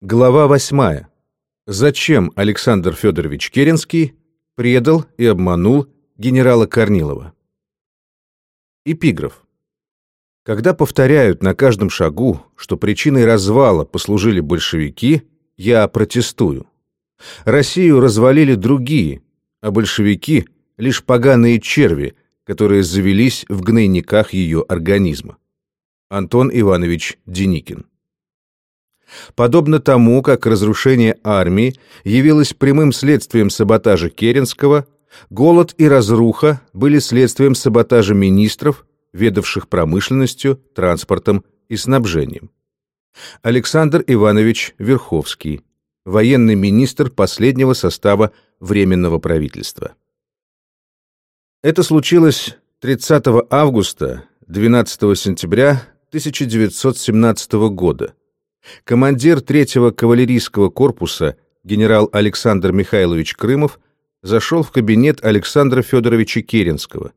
Глава 8. Зачем Александр Федорович Керенский предал и обманул генерала Корнилова? Эпиграф. Когда повторяют на каждом шагу, что причиной развала послужили большевики, я протестую. Россию развалили другие, а большевики — лишь поганые черви, которые завелись в гнойниках ее организма. Антон Иванович Деникин Подобно тому, как разрушение армии явилось прямым следствием саботажа Керенского, голод и разруха были следствием саботажа министров, ведавших промышленностью, транспортом и снабжением. Александр Иванович Верховский, военный министр последнего состава Временного правительства. Это случилось 30 августа 12 сентября 1917 года командир третьего кавалерийского корпуса генерал Александр Михайлович Крымов зашел в кабинет Александра Федоровича Керенского.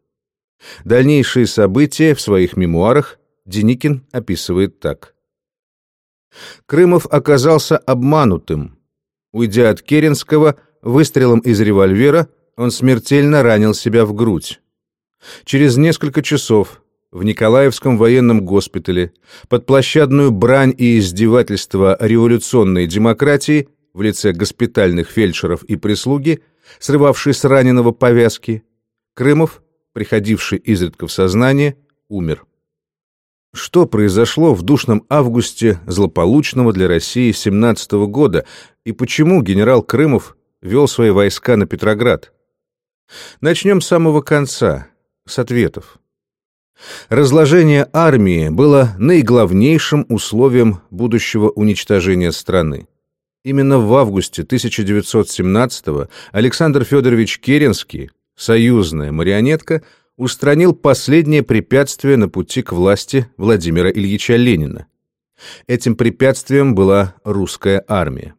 Дальнейшие события в своих мемуарах Деникин описывает так. Крымов оказался обманутым. Уйдя от Керенского, выстрелом из револьвера он смертельно ранил себя в грудь. Через несколько часов в Николаевском военном госпитале под площадную брань и издевательства революционной демократии в лице госпитальных фельдшеров и прислуги, срывавшей с раненого повязки, Крымов, приходивший изредка в сознание, умер. Что произошло в душном августе злополучного для России 17 -го года и почему генерал Крымов вел свои войска на Петроград? Начнем с самого конца, с ответов. Разложение армии было наиглавнейшим условием будущего уничтожения страны. Именно в августе 1917-го Александр Федорович Керенский, союзная марионетка, устранил последнее препятствие на пути к власти Владимира Ильича Ленина. Этим препятствием была русская армия.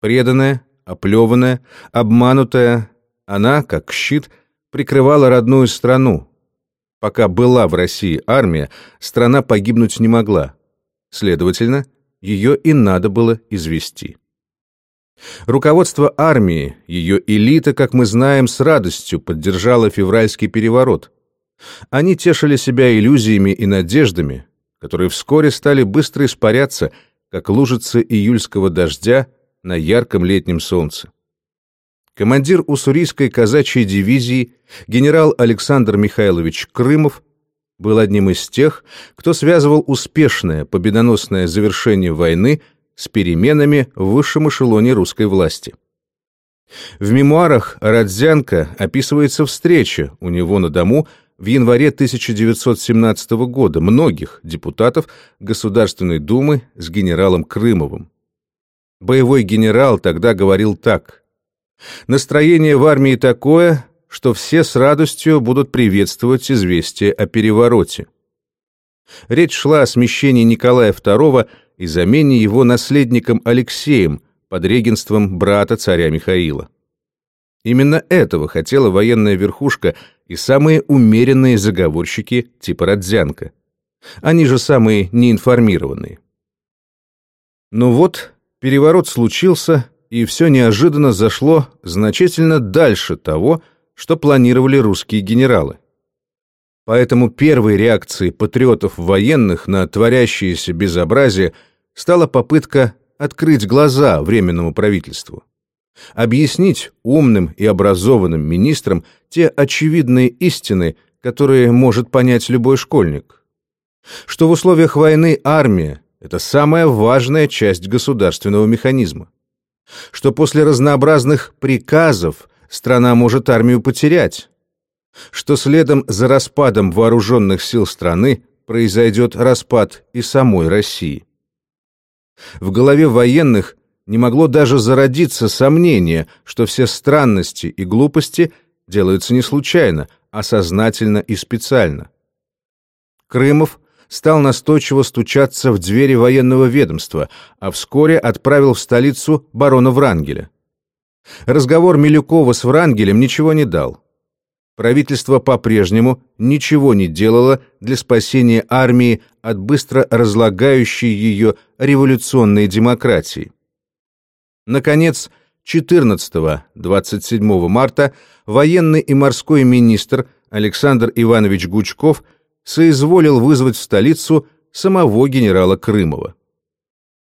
Преданная, оплеванная, обманутая, она, как щит, прикрывала родную страну, Пока была в России армия, страна погибнуть не могла. Следовательно, ее и надо было извести. Руководство армии, ее элита, как мы знаем, с радостью поддержала февральский переворот. Они тешили себя иллюзиями и надеждами, которые вскоре стали быстро испаряться, как лужицы июльского дождя на ярком летнем солнце. Командир уссурийской казачьей дивизии генерал Александр Михайлович Крымов был одним из тех, кто связывал успешное победоносное завершение войны с переменами в высшем эшелоне русской власти. В мемуарах Радзянко описывается встреча у него на дому в январе 1917 года многих депутатов Государственной Думы с генералом Крымовым. Боевой генерал тогда говорил так Настроение в армии такое, что все с радостью будут приветствовать известие о перевороте. Речь шла о смещении Николая II и замене его наследником Алексеем под регенством брата царя Михаила. Именно этого хотела военная верхушка и самые умеренные заговорщики типа Родзянко. Они же самые неинформированные. Ну вот, переворот случился, и все неожиданно зашло значительно дальше того, что планировали русские генералы. Поэтому первой реакцией патриотов военных на творящееся безобразие стала попытка открыть глаза Временному правительству. Объяснить умным и образованным министрам те очевидные истины, которые может понять любой школьник. Что в условиях войны армия – это самая важная часть государственного механизма что после разнообразных приказов страна может армию потерять, что следом за распадом вооруженных сил страны произойдет распад и самой России. В голове военных не могло даже зародиться сомнение, что все странности и глупости делаются не случайно, а сознательно и специально. Крымов стал настойчиво стучаться в двери военного ведомства, а вскоре отправил в столицу барона Врангеля. Разговор Милюкова с Врангелем ничего не дал. Правительство по-прежнему ничего не делало для спасения армии от быстро разлагающей ее революционной демократии. Наконец, 14-27 марта военный и морской министр Александр Иванович Гучков соизволил вызвать в столицу самого генерала Крымова.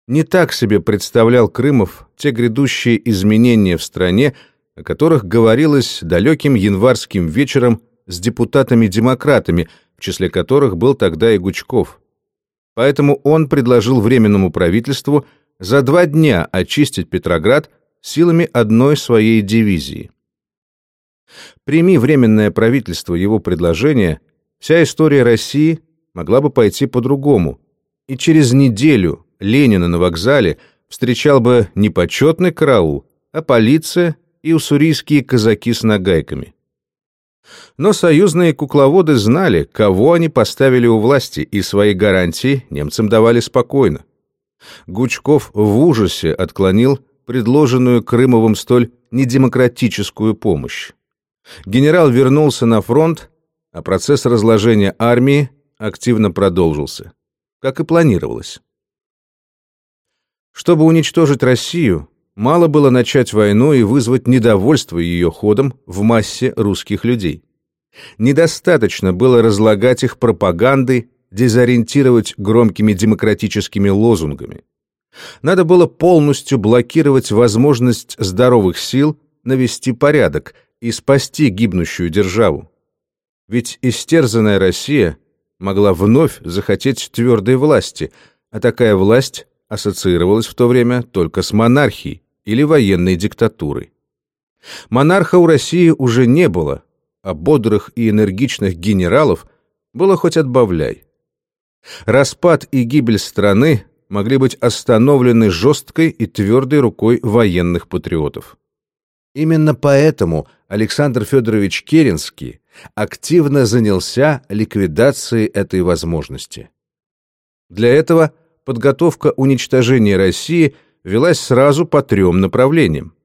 Не так себе представлял Крымов те грядущие изменения в стране, о которых говорилось далеким январским вечером с депутатами-демократами, в числе которых был тогда и Гучков. Поэтому он предложил Временному правительству за два дня очистить Петроград силами одной своей дивизии. Прими Временное правительство его предложение, вся история России могла бы пойти по-другому, и через неделю Ленина на вокзале встречал бы не почетный караул, а полиция и уссурийские казаки с нагайками. Но союзные кукловоды знали, кого они поставили у власти, и свои гарантии немцам давали спокойно. Гучков в ужасе отклонил предложенную Крымовым столь недемократическую помощь. Генерал вернулся на фронт, а процесс разложения армии активно продолжился, как и планировалось. Чтобы уничтожить Россию, мало было начать войну и вызвать недовольство ее ходом в массе русских людей. Недостаточно было разлагать их пропагандой, дезориентировать громкими демократическими лозунгами. Надо было полностью блокировать возможность здоровых сил навести порядок и спасти гибнущую державу. Ведь истерзанная Россия могла вновь захотеть твердой власти, а такая власть ассоциировалась в то время только с монархией или военной диктатурой. Монарха у России уже не было, а бодрых и энергичных генералов было хоть отбавляй. Распад и гибель страны могли быть остановлены жесткой и твердой рукой военных патриотов. Именно поэтому Александр Федорович Керенский активно занялся ликвидацией этой возможности. Для этого подготовка уничтожения России велась сразу по трем направлениям.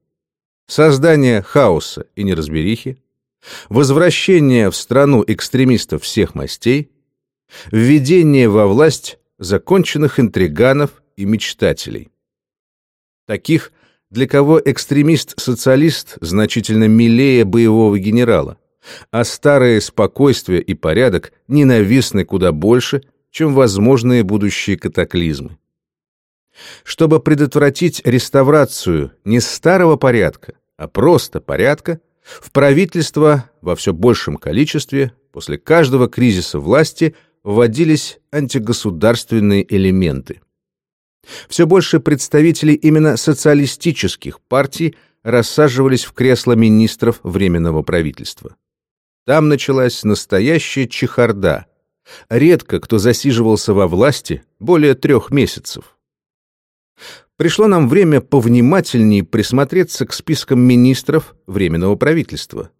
Создание хаоса и неразберихи, возвращение в страну экстремистов всех мастей, введение во власть законченных интриганов и мечтателей. Таких, для кого экстремист-социалист значительно милее боевого генерала, а старое спокойствие и порядок ненавистны куда больше, чем возможные будущие катаклизмы. Чтобы предотвратить реставрацию не старого порядка, а просто порядка, в правительство во все большем количестве после каждого кризиса власти – вводились антигосударственные элементы. Все больше представителей именно социалистических партий рассаживались в кресла министров Временного правительства. Там началась настоящая чехарда. Редко кто засиживался во власти более трех месяцев. Пришло нам время повнимательнее присмотреться к спискам министров Временного правительства.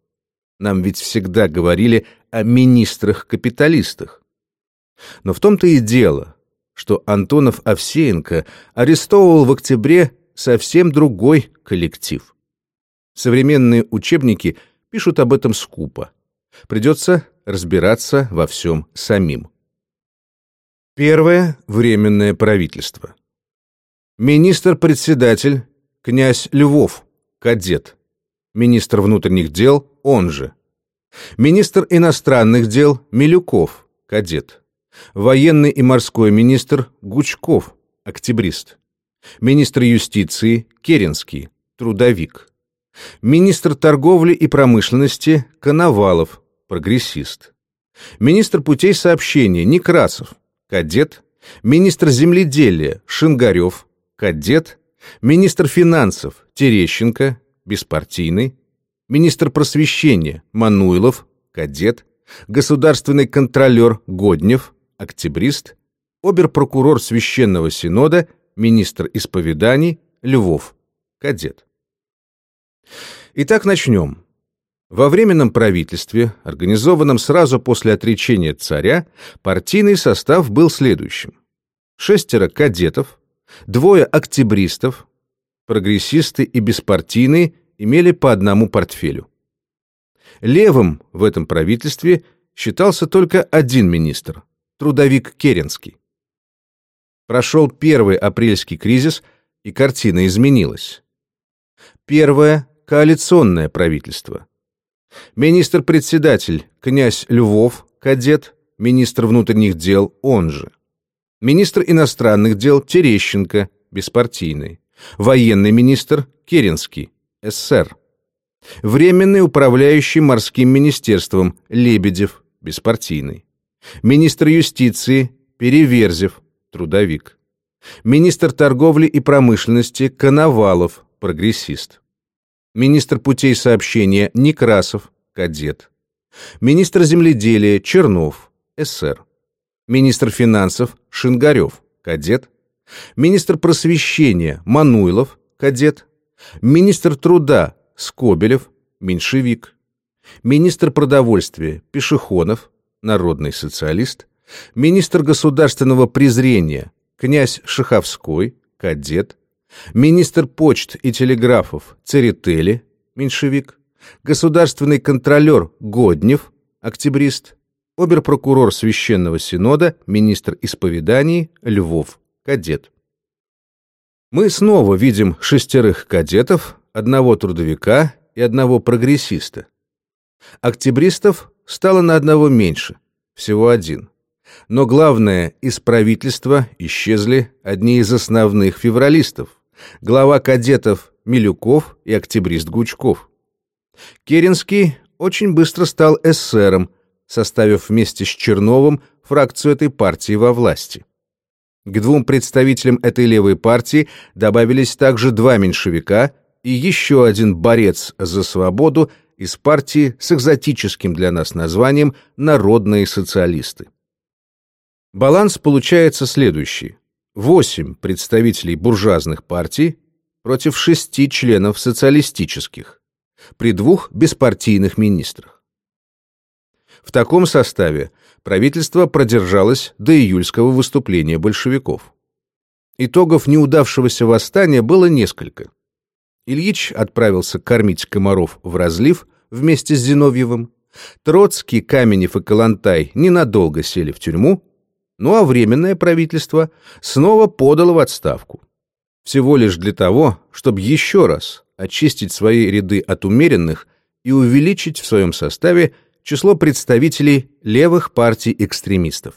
Нам ведь всегда говорили о министрах-капиталистах. Но в том-то и дело, что Антонов Овсеенко арестовывал в октябре совсем другой коллектив. Современные учебники пишут об этом скупо. Придется разбираться во всем самим. Первое – временное правительство. Министр-председатель – князь Львов, кадет. Министр внутренних дел – он же. Министр иностранных дел – Милюков, кадет военный и морской министр Гучков, октябрист, министр юстиции Керенский, трудовик, министр торговли и промышленности Коновалов, прогрессист, министр путей сообщения Некрасов, кадет, министр земледелия Шингарев, кадет, министр финансов Терещенко, беспартийный, министр просвещения Мануилов, кадет, государственный контролер Годнев, октябрист, оберпрокурор Священного Синода, министр исповеданий Львов, кадет. Итак, начнем. Во Временном правительстве, организованном сразу после отречения царя, партийный состав был следующим. Шестеро кадетов, двое октябристов, прогрессисты и беспартийные имели по одному портфелю. Левым в этом правительстве считался только один министр трудовик Керенский. Прошел первый апрельский кризис, и картина изменилась. Первое – коалиционное правительство. Министр-председатель – князь Львов, кадет, министр внутренних дел, он же. Министр иностранных дел Терещенко, беспартийный. Военный министр Керенский, СССР. Временный управляющий морским министерством Лебедев, беспартийный. Министр юстиции Переверзев, трудовик. Министр торговли и промышленности Коновалов, прогрессист. Министр путей сообщения Некрасов, кадет. Министр земледелия Чернов, СССР. Министр финансов Шингарев, кадет. Министр просвещения Мануйлов, кадет. Министр труда Скобелев, меньшевик. Министр продовольствия Пешехонов, народный социалист. Министр государственного презрения князь Шаховской, кадет. Министр почт и телеграфов Церетели, меньшевик. Государственный контролер Годнев, октябрист оберпрокурор Священного Синода, министр исповеданий Львов, кадет. Мы снова видим шестерых кадетов, одного трудовика и одного прогрессиста. Октябристов стало на одного меньше, всего один. Но главное, из правительства исчезли одни из основных февралистов, глава кадетов Милюков и октябрист Гучков. Керенский очень быстро стал эсером, составив вместе с Черновым фракцию этой партии во власти. К двум представителям этой левой партии добавились также два меньшевика и еще один борец за свободу из партии с экзотическим для нас названием «Народные социалисты». Баланс получается следующий. Восемь представителей буржуазных партий против шести членов социалистических, при двух беспартийных министрах. В таком составе правительство продержалось до июльского выступления большевиков. Итогов неудавшегося восстания было несколько. Ильич отправился кормить комаров в разлив вместе с Зиновьевым, Троцкий, Каменев и Калантай ненадолго сели в тюрьму, ну а Временное правительство снова подало в отставку. Всего лишь для того, чтобы еще раз очистить свои ряды от умеренных и увеличить в своем составе число представителей левых партий экстремистов.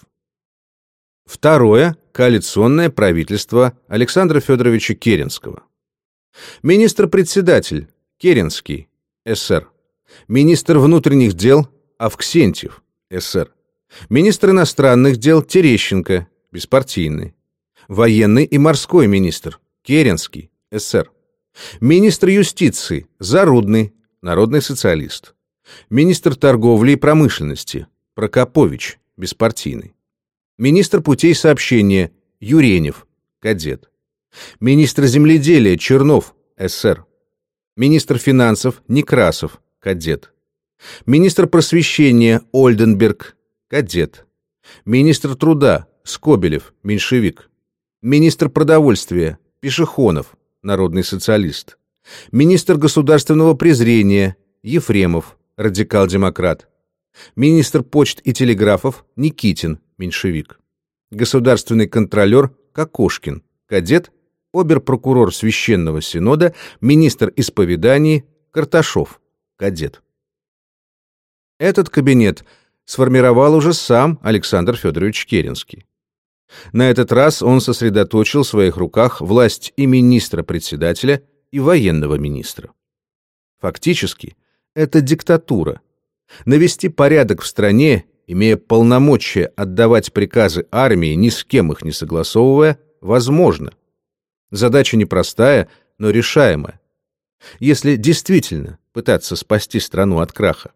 Второе – коалиционное правительство Александра Федоровича Керенского. Министр-председатель Керенский, СССР. Министр внутренних дел Авксентьев, СССР. Министр иностранных дел Терещенко, беспартийный. Военный и морской министр Керенский, СССР. Министр юстиции Зарудный, народный социалист. Министр торговли и промышленности Прокопович, беспартийный. Министр путей сообщения Юренев, кадет. Министр земледелия Чернов, СССР. Министр финансов Некрасов, кадет. Министр просвещения Ольденберг, кадет. Министр труда Скобелев, меньшевик. Министр продовольствия Пешехонов, народный социалист. Министр государственного презрения Ефремов, радикал-демократ. Министр почт и телеграфов Никитин, меньшевик. Государственный контролер Кокошкин, кадет, обер-прокурор Священного Синода, министр исповеданий Карташов, кадет. Этот кабинет сформировал уже сам Александр Федорович Керенский. На этот раз он сосредоточил в своих руках власть и министра-председателя, и военного министра. Фактически, это диктатура. Навести порядок в стране, имея полномочия отдавать приказы армии, ни с кем их не согласовывая, возможно. Задача непростая, но решаемая. Если действительно пытаться спасти страну от краха.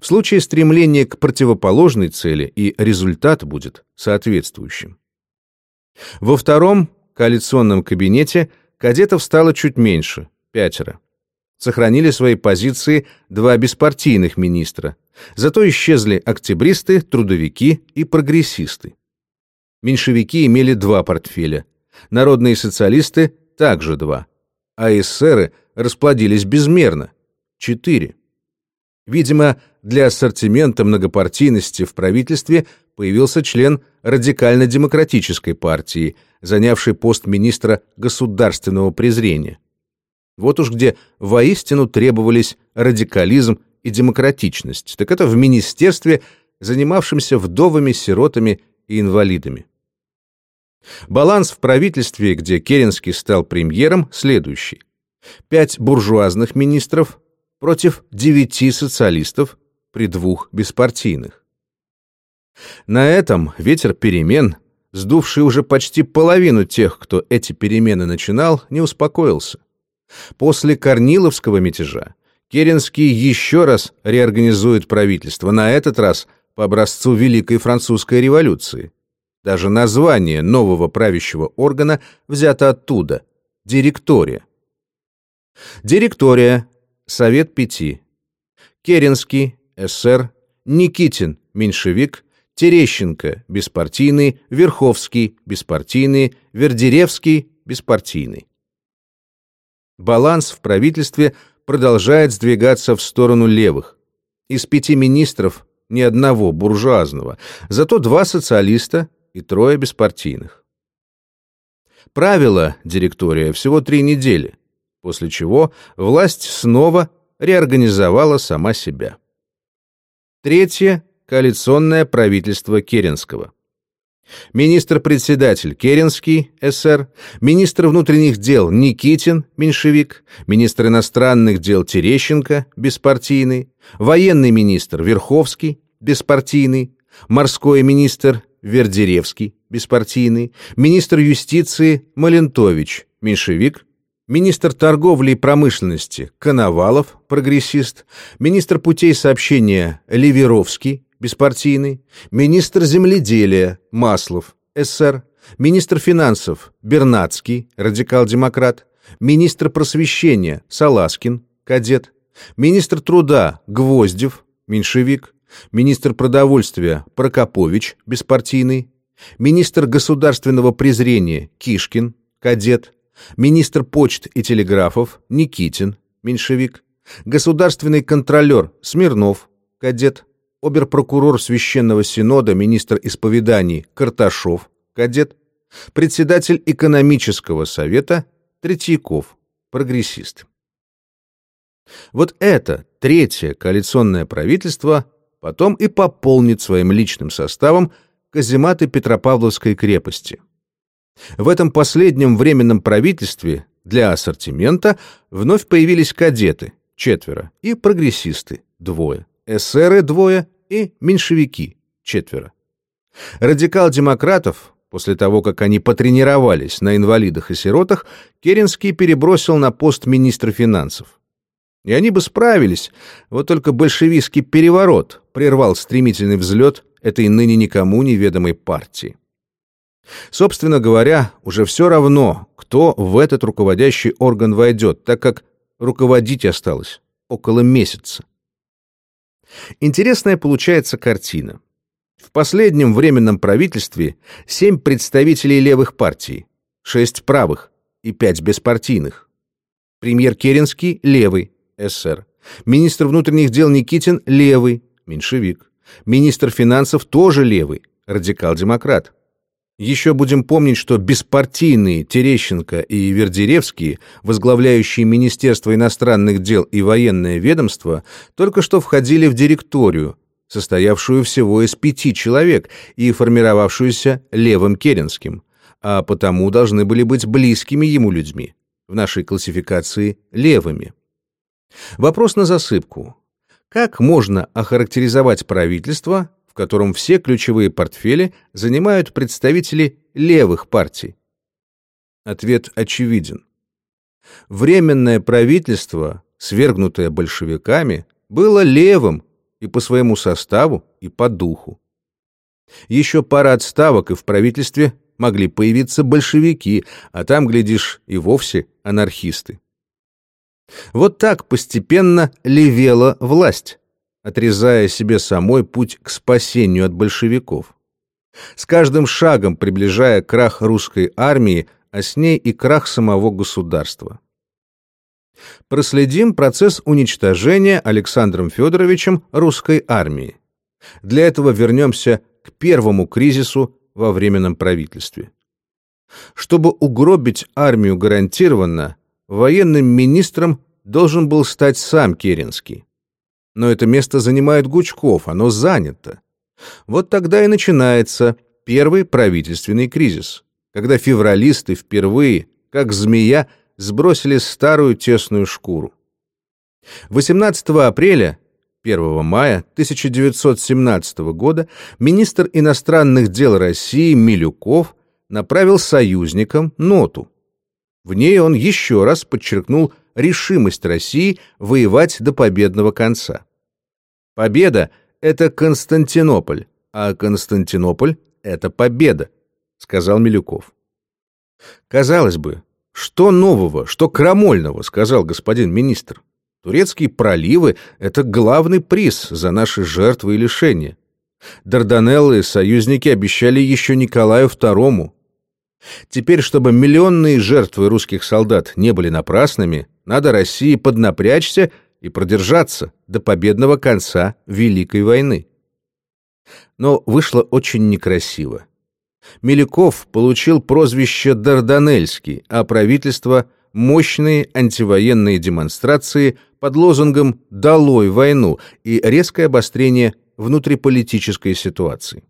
В случае стремления к противоположной цели и результат будет соответствующим. Во втором коалиционном кабинете кадетов стало чуть меньше, пятеро сохранили свои позиции два беспартийных министра, зато исчезли октябристы, трудовики и прогрессисты. Меньшевики имели два портфеля, народные социалисты также два, а эсеры расплодились безмерно – четыре. Видимо, для ассортимента многопартийности в правительстве появился член радикально-демократической партии, занявший пост министра государственного презрения. Вот уж где воистину требовались радикализм и демократичность, так это в министерстве, занимавшемся вдовами, сиротами и инвалидами. Баланс в правительстве, где Керенский стал премьером, следующий. Пять буржуазных министров против девяти социалистов при двух беспартийных. На этом ветер перемен, сдувший уже почти половину тех, кто эти перемены начинал, не успокоился. После Корниловского мятежа Керенский еще раз реорганизует правительство, на этот раз по образцу Великой Французской революции. Даже название нового правящего органа взято оттуда – директория. Директория, Совет Пяти. Керенский, СССР, Никитин, меньшевик, Терещенко, беспартийный, Верховский, беспартийный, Вердеревский, беспартийный. Баланс в правительстве продолжает сдвигаться в сторону левых. Из пяти министров ни одного буржуазного, зато два социалиста и трое беспартийных. Правило директория всего три недели, после чего власть снова реорганизовала сама себя. Третье – коалиционное правительство Керенского. Министр-председатель Керенский, СР, министр внутренних дел Никитин, меньшевик, министр иностранных дел Терещенко, беспартийный, военный министр Верховский, беспартийный, морской министр Вердеревский, беспартийный, министр юстиции Малентович, меньшевик, министр торговли и промышленности Коновалов, прогрессист, министр путей сообщения Ливеровский, беспартийный, министр земледелия Маслов, СССР, министр финансов Бернацкий, радикал-демократ, министр просвещения Саласкин, кадет, министр труда Гвоздев, меньшевик, министр продовольствия Прокопович, беспартийный, министр государственного презрения Кишкин, кадет, министр почт и телеграфов Никитин, меньшевик, государственный контролер Смирнов, кадет, оберпрокурор Священного Синода, министр исповеданий Карташов, кадет, председатель экономического совета Третьяков, прогрессист. Вот это третье коалиционное правительство потом и пополнит своим личным составом казематы Петропавловской крепости. В этом последнем временном правительстве для ассортимента вновь появились кадеты, четверо, и прогрессисты, двое, эсеры, двое, и меньшевики, четверо. Радикал-демократов, после того, как они потренировались на инвалидах и сиротах, Керенский перебросил на пост министра финансов. И они бы справились, вот только большевистский переворот прервал стремительный взлет этой ныне никому неведомой партии. Собственно говоря, уже все равно, кто в этот руководящий орган войдет, так как руководить осталось около месяца. Интересная получается картина. В последнем временном правительстве семь представителей левых партий, шесть правых и пять беспартийных. Премьер Керенский – левый, СССР. Министр внутренних дел Никитин – левый, меньшевик. Министр финансов тоже левый, радикал-демократ. Еще будем помнить, что беспартийные Терещенко и Вердеревские, возглавляющие Министерство иностранных дел и военное ведомство, только что входили в директорию, состоявшую всего из пяти человек и формировавшуюся Левым Керенским, а потому должны были быть близкими ему людьми, в нашей классификации левыми. Вопрос на засыпку. Как можно охарактеризовать правительство, котором все ключевые портфели занимают представители левых партий? Ответ очевиден. Временное правительство, свергнутое большевиками, было левым и по своему составу, и по духу. Еще пара отставок, и в правительстве могли появиться большевики, а там, глядишь, и вовсе анархисты. Вот так постепенно левела власть отрезая себе самой путь к спасению от большевиков. С каждым шагом приближая крах русской армии, а с ней и крах самого государства. Проследим процесс уничтожения Александром Федоровичем русской армии. Для этого вернемся к первому кризису во временном правительстве. Чтобы угробить армию гарантированно, военным министром должен был стать сам Керенский. Но это место занимает Гучков, оно занято. Вот тогда и начинается первый правительственный кризис, когда февралисты впервые, как змея, сбросили старую тесную шкуру. 18 апреля 1 мая 1917 года министр иностранных дел России Милюков направил союзникам ноту. В ней он еще раз подчеркнул решимость России воевать до победного конца. Победа — это Константинополь, а Константинополь — это победа, сказал Милюков. Казалось бы, что нового, что крамольного, сказал господин министр. Турецкие проливы — это главный приз за наши жертвы и лишения. Дарданеллы союзники обещали еще Николаю II. Теперь, чтобы миллионные жертвы русских солдат не были напрасными, надо России поднапрячься и продержаться до победного конца Великой войны. Но вышло очень некрасиво. Милюков получил прозвище Дарданельский, а правительство — мощные антивоенные демонстрации под лозунгом «Долой войну» и резкое обострение внутриполитической ситуации.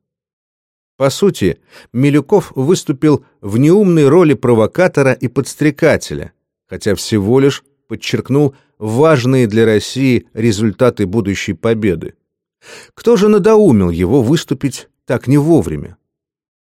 По сути, Милюков выступил в неумной роли провокатора и подстрекателя, хотя всего лишь подчеркнул важные для России результаты будущей победы. Кто же надоумил его выступить так не вовремя?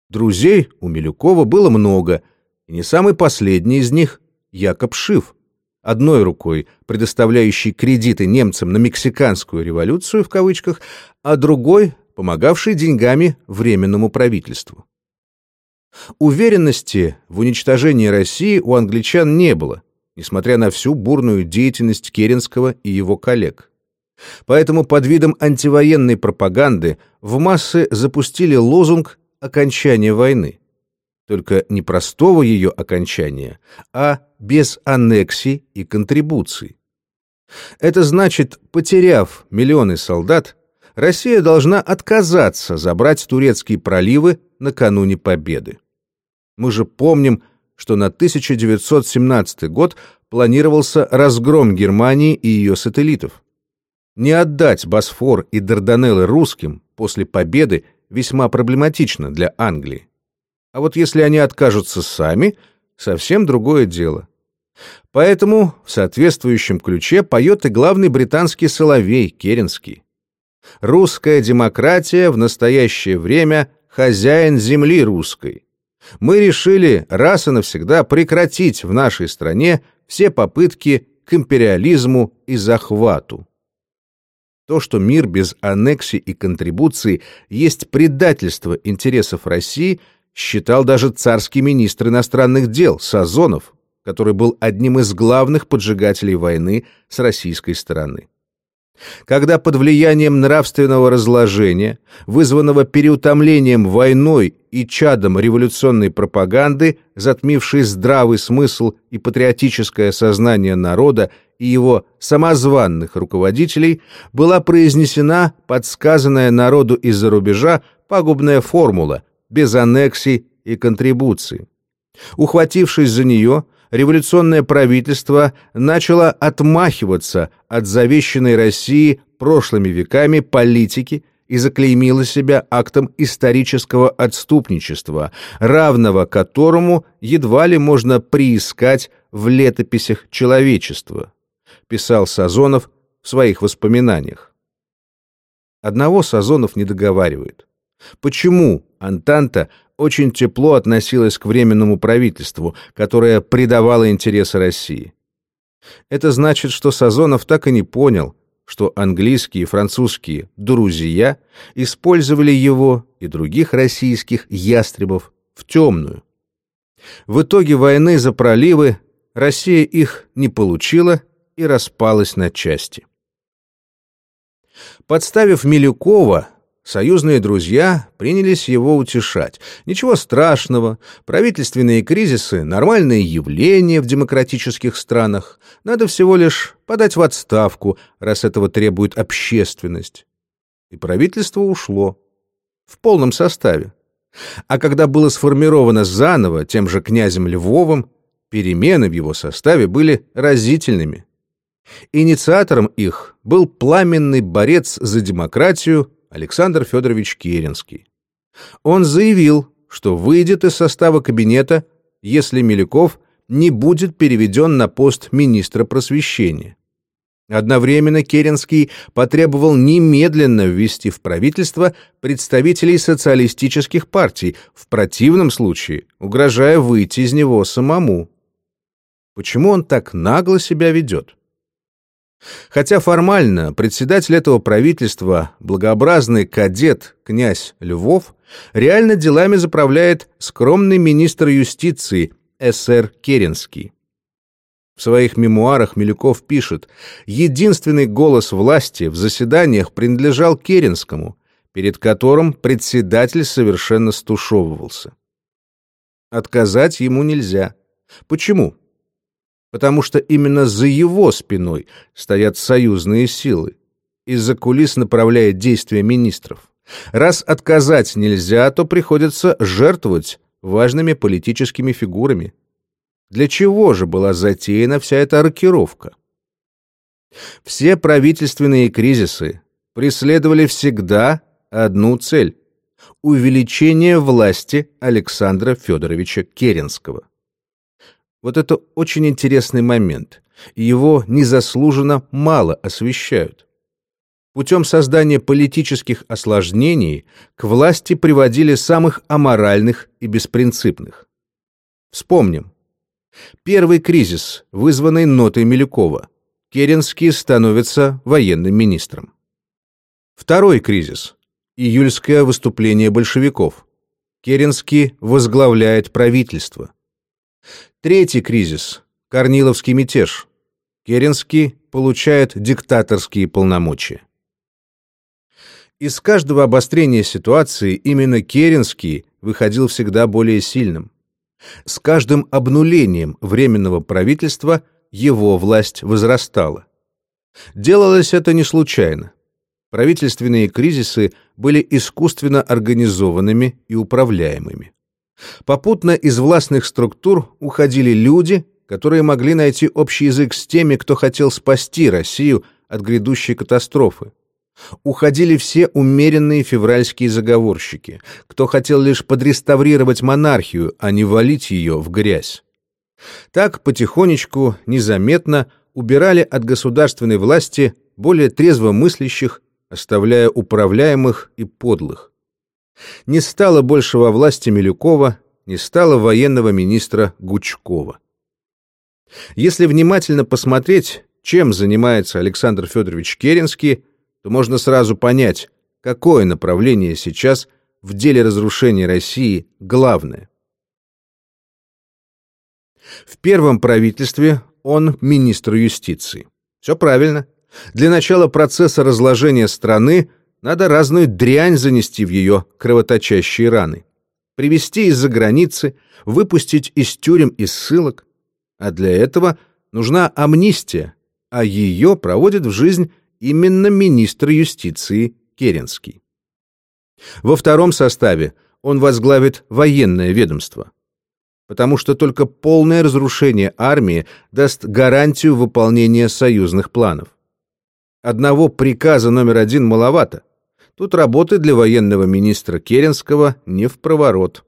Друзей у Милюкова было много, и не самый последний из них — Якоб Шиф, одной рукой предоставляющий кредиты немцам на «мексиканскую революцию» в кавычках, а другой помогавший деньгами Временному правительству. Уверенности в уничтожении России у англичан не было, несмотря на всю бурную деятельность Керенского и его коллег. Поэтому под видом антивоенной пропаганды в массы запустили лозунг окончания войны только не простого ее окончания, а без аннексий и контрибуций. Это значит, потеряв миллионы солдат, Россия должна отказаться забрать турецкие проливы накануне победы. Мы же помним, что на 1917 год планировался разгром Германии и ее сателлитов. Не отдать Босфор и Дарданеллы русским после победы весьма проблематично для Англии. А вот если они откажутся сами, совсем другое дело. Поэтому в соответствующем ключе поет и главный британский соловей Керенский. Русская демократия в настоящее время хозяин земли русской. Мы решили раз и навсегда прекратить в нашей стране все попытки к империализму и захвату. То, что мир без аннексий и контрибуций есть предательство интересов России – считал даже царский министр иностранных дел Сазонов, который был одним из главных поджигателей войны с российской стороны. Когда под влиянием нравственного разложения, вызванного переутомлением войной и чадом революционной пропаганды, затмившей здравый смысл и патриотическое сознание народа и его самозванных руководителей, была произнесена подсказанная народу из-за рубежа пагубная формула без аннексий и контрибуций. Ухватившись за нее, революционное правительство начало отмахиваться от завещанной России прошлыми веками политики и заклеймило себя актом исторического отступничества, равного которому едва ли можно приискать в летописях человечества, писал Сазонов в своих воспоминаниях. Одного Сазонов не договаривает. Почему Антанта очень тепло относилась к Временному правительству, которое предавало интересы России? Это значит, что Сазонов так и не понял, что английские и французские «друзья» использовали его и других российских ястребов в темную. В итоге войны за проливы Россия их не получила и распалась на части. Подставив Милюкова, Союзные друзья принялись его утешать. Ничего страшного, правительственные кризисы — нормальное явление в демократических странах. Надо всего лишь подать в отставку, раз этого требует общественность. И правительство ушло. В полном составе. А когда было сформировано заново тем же князем Львовым, перемены в его составе были разительными. Инициатором их был пламенный борец за демократию Александр Федорович Керенский. Он заявил, что выйдет из состава кабинета, если Милюков не будет переведен на пост министра просвещения. Одновременно Керенский потребовал немедленно ввести в правительство представителей социалистических партий, в противном случае угрожая выйти из него самому. Почему он так нагло себя ведет? Хотя формально председатель этого правительства, благообразный кадет князь Львов, реально делами заправляет скромный министр юстиции С.Р. Керенский. В своих мемуарах Милюков пишет, единственный голос власти в заседаниях принадлежал Керенскому, перед которым председатель совершенно стушевывался. Отказать ему нельзя. Почему? Потому что именно за его спиной стоят союзные силы. Из-за кулис направляет действия министров. Раз отказать нельзя, то приходится жертвовать важными политическими фигурами. Для чего же была затеяна вся эта рокировка? Все правительственные кризисы преследовали всегда одну цель – увеличение власти Александра Федоровича Керенского. Вот это очень интересный момент, и его незаслуженно мало освещают. Путем создания политических осложнений к власти приводили самых аморальных и беспринципных. Вспомним, Первый кризис, вызванный нотой Милюкова. Керенский становится военным министром. Второй кризис. Июльское выступление большевиков. Керенский возглавляет правительство. Третий кризис. Корниловский мятеж. Керенский получает диктаторские полномочия. Из каждого обострения ситуации именно Керенский выходил всегда более сильным. С каждым обнулением Временного правительства его власть возрастала. Делалось это не случайно. Правительственные кризисы были искусственно организованными и управляемыми. Попутно из властных структур уходили люди, которые могли найти общий язык с теми, кто хотел спасти Россию от грядущей катастрофы. Уходили все умеренные февральские заговорщики, кто хотел лишь подреставрировать монархию, а не валить ее в грязь. Так потихонечку, незаметно убирали от государственной власти более трезво мыслящих, оставляя управляемых и подлых. Не стало больше во власти Милюкова, не стало военного министра Гучкова. Если внимательно посмотреть, чем занимается Александр Федорович Керенский, то можно сразу понять, какое направление сейчас в деле разрушения России главное. В первом правительстве он министр юстиции. Все правильно. Для начала процесса разложения страны надо разную дрянь занести в ее кровоточащие раны. Привезти из-за границы, выпустить из тюрем и ссылок. А для этого нужна амнистия, а ее проводит в жизнь именно министр юстиции Керенский. Во втором составе он возглавит военное ведомство, потому что только полное разрушение армии даст гарантию выполнения союзных планов. Одного приказа номер один маловато. Тут работы для военного министра Керенского не в проворот.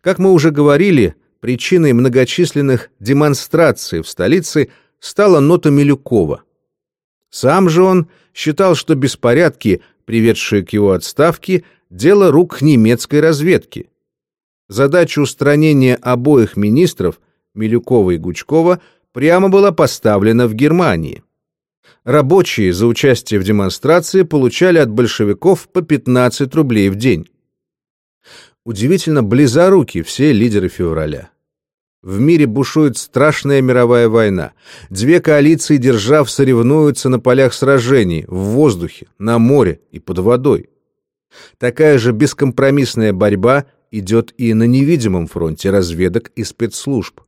Как мы уже говорили, причиной многочисленных демонстраций в столице стала нота Милюкова – сам же он считал, что беспорядки, приведшие к его отставке, дело рук немецкой разведки. Задача устранения обоих министров, Милюкова и Гучкова, прямо была поставлена в Германии. Рабочие за участие в демонстрации получали от большевиков по 15 рублей в день. Удивительно близоруки все лидеры февраля. В мире бушует страшная мировая война. Две коалиции держав соревнуются на полях сражений, в воздухе, на море и под водой. Такая же бескомпромиссная борьба идет и на невидимом фронте разведок и спецслужб.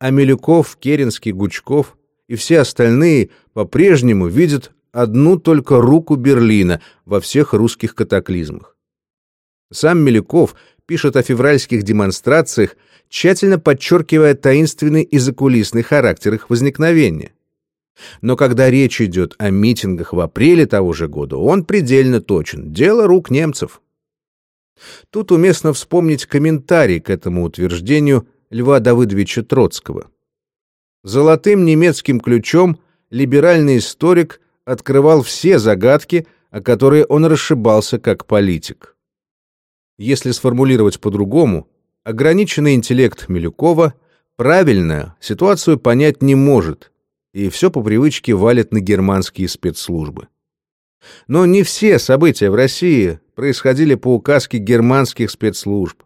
А Милюков, Керенский, Гучков и все остальные по-прежнему видят одну только руку Берлина во всех русских катаклизмах. Сам Милюков пишет о февральских демонстрациях, тщательно подчеркивая таинственный и закулисный характер их возникновения. Но когда речь идет о митингах в апреле того же года, он предельно точен. Дело рук немцев. Тут уместно вспомнить комментарий к этому утверждению Льва Давыдовича Троцкого. Золотым немецким ключом либеральный историк открывал все загадки, о которые он расшибался как политик. Если сформулировать по-другому, ограниченный интеллект Милюкова правильно ситуацию понять не может, и все по привычке валит на германские спецслужбы. Но не все события в России происходили по указке германских спецслужб.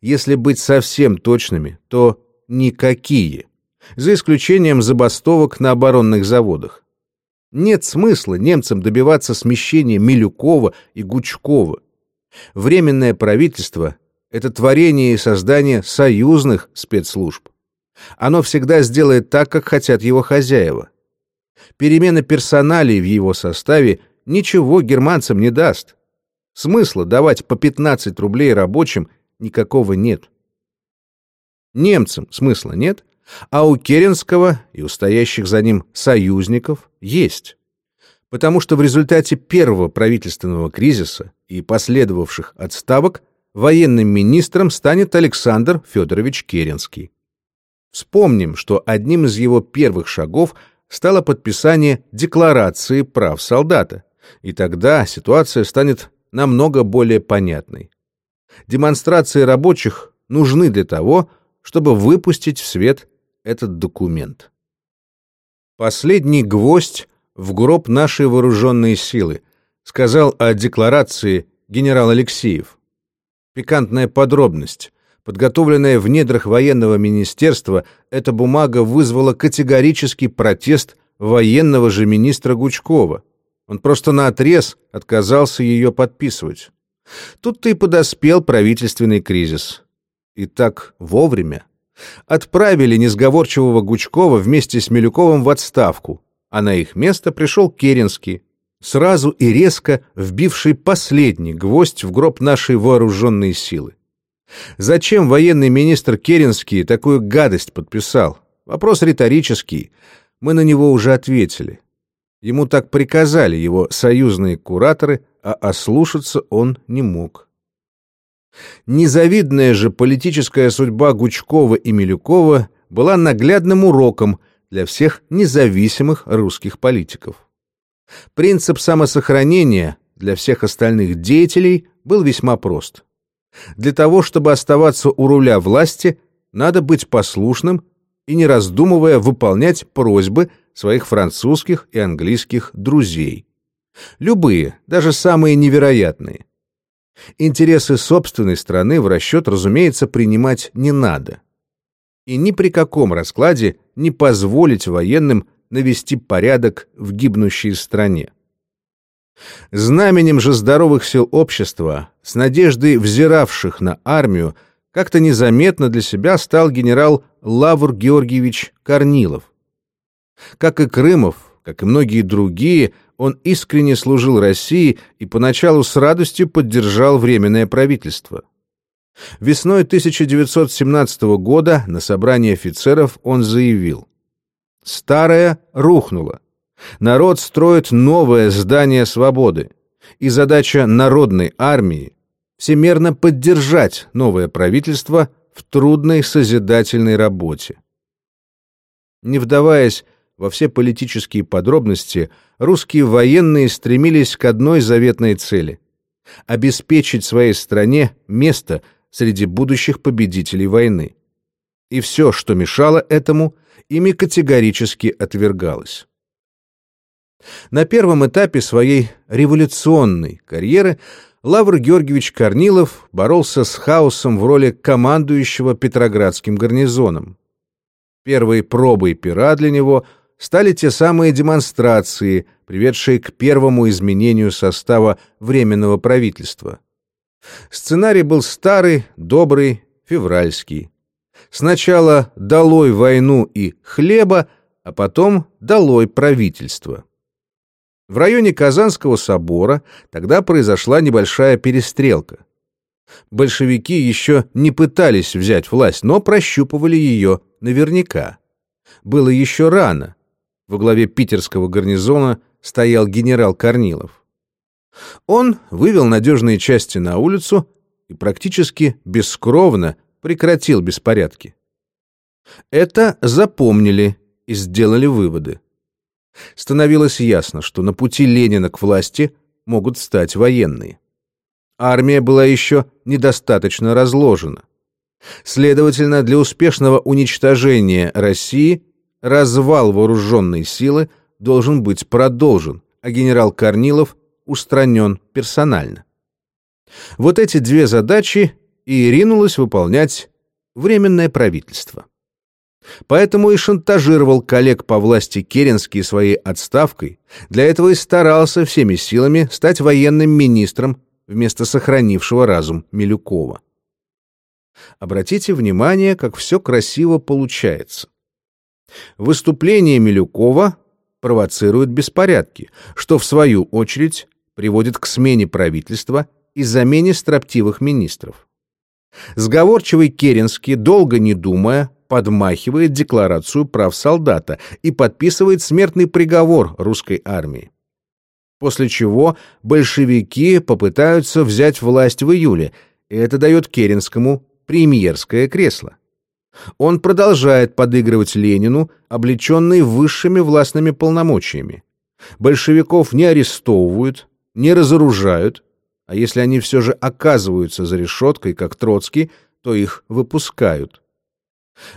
Если быть совсем точными, то никакие, за исключением забастовок на оборонных заводах. Нет смысла немцам добиваться смещения Милюкова и Гучкова. Временное правительство — это творение и создание союзных спецслужб. Оно всегда сделает так, как хотят его хозяева. Перемена персоналей в его составе ничего германцам не даст. Смысла давать по 15 рублей рабочим никакого нет. Немцам смысла нет, а у Керенского и у стоящих за ним союзников есть. Потому что в результате первого правительственного кризиса и последовавших отставок военным министром станет Александр Федорович Керенский. Вспомним, что одним из его первых шагов стало подписание Декларации прав солдата, и тогда ситуация станет намного более понятной. Демонстрации рабочих нужны для того, чтобы выпустить в свет этот документ. Последний гвоздь в гроб нашей вооруженной силы, сказал о декларации генерал Алексеев. Пикантная подробность. Подготовленная в недрах военного министерства, эта бумага вызвала категорический протест военного же министра Гучкова. Он просто наотрез отказался ее подписывать. Тут-то и подоспел правительственный кризис. И так вовремя. Отправили несговорчивого Гучкова вместе с Милюковым в отставку, а на их место пришел Керенский, сразу и резко вбивший последний гвоздь в гроб нашей вооруженной силы. Зачем военный министр Керенский такую гадость подписал? Вопрос риторический. Мы на него уже ответили. Ему так приказали его союзные кураторы, а ослушаться он не мог. Незавидная же политическая судьба Гучкова и Милюкова была наглядным уроком для всех независимых русских политиков. Принцип самосохранения для всех остальных деятелей был весьма прост. Для того, чтобы оставаться у руля власти, надо быть послушным и, не раздумывая, выполнять просьбы своих французских и английских друзей. Любые, даже самые невероятные. Интересы собственной страны в расчет, разумеется, принимать не надо. И ни при каком раскладе не позволить военным навести порядок в гибнущей стране. Знаменем же здоровых сил общества, с надеждой взиравших на армию, как-то незаметно для себя стал генерал Лавр Георгиевич Корнилов. Как и Крымов, как и многие другие, он искренне служил России и поначалу с радостью поддержал Временное правительство. Весной 1917 года на собрании офицеров он заявил «Старое рухнуло. Народ строит новое здание свободы, и задача народной армии – всемерно поддержать новое правительство в трудной созидательной работе». Не вдаваясь во все политические подробности, русские военные стремились к одной заветной цели – обеспечить своей стране место среди будущих победителей войны. И все, что мешало этому, ими категорически отвергалось. На первом этапе своей революционной карьеры Лавр Георгиевич Корнилов боролся с хаосом в роли командующего Петроградским гарнизоном. Первой пробой пера для него – стали те самые демонстрации, приведшие к первому изменению состава Временного правительства. Сценарий был старый, добрый, февральский. Сначала «долой войну и хлеба», а потом «долой правительство». В районе Казанского собора тогда произошла небольшая перестрелка. Большевики еще не пытались взять власть, но прощупывали ее наверняка. Было еще рано. Во главе питерского гарнизона стоял генерал Корнилов. Он вывел надежные части на улицу и практически бескровно прекратил беспорядки. Это запомнили и сделали выводы. Становилось ясно, что на пути Ленина к власти могут стать военные. Армия была еще недостаточно разложена. Следовательно, для успешного уничтожения России развал вооруженной силы должен быть продолжен, а генерал Корнилов устранен персонально. Вот эти две задачи и ринулось выполнять Временное правительство. Поэтому и шантажировал коллег по власти Керенский своей отставкой, для этого и старался всеми силами стать военным министром вместо сохранившего разум Милюкова. Обратите внимание, как все красиво получается. Выступление Милюкова провоцирует беспорядки, что в свою очередь приводит к смене правительства и замене строптивых министров. Сговорчивый Керенский, долго не думая, подмахивает декларацию прав солдата и подписывает смертный приговор русской армии. После чего большевики попытаются взять власть в июле, и это дает Керенскому премьерское кресло. Он продолжает подыгрывать Ленину, облеченный высшими властными полномочиями. Большевиков не арестовывают, не разоружают, а если они все же оказываются за решеткой, как Троцкий, то их выпускают.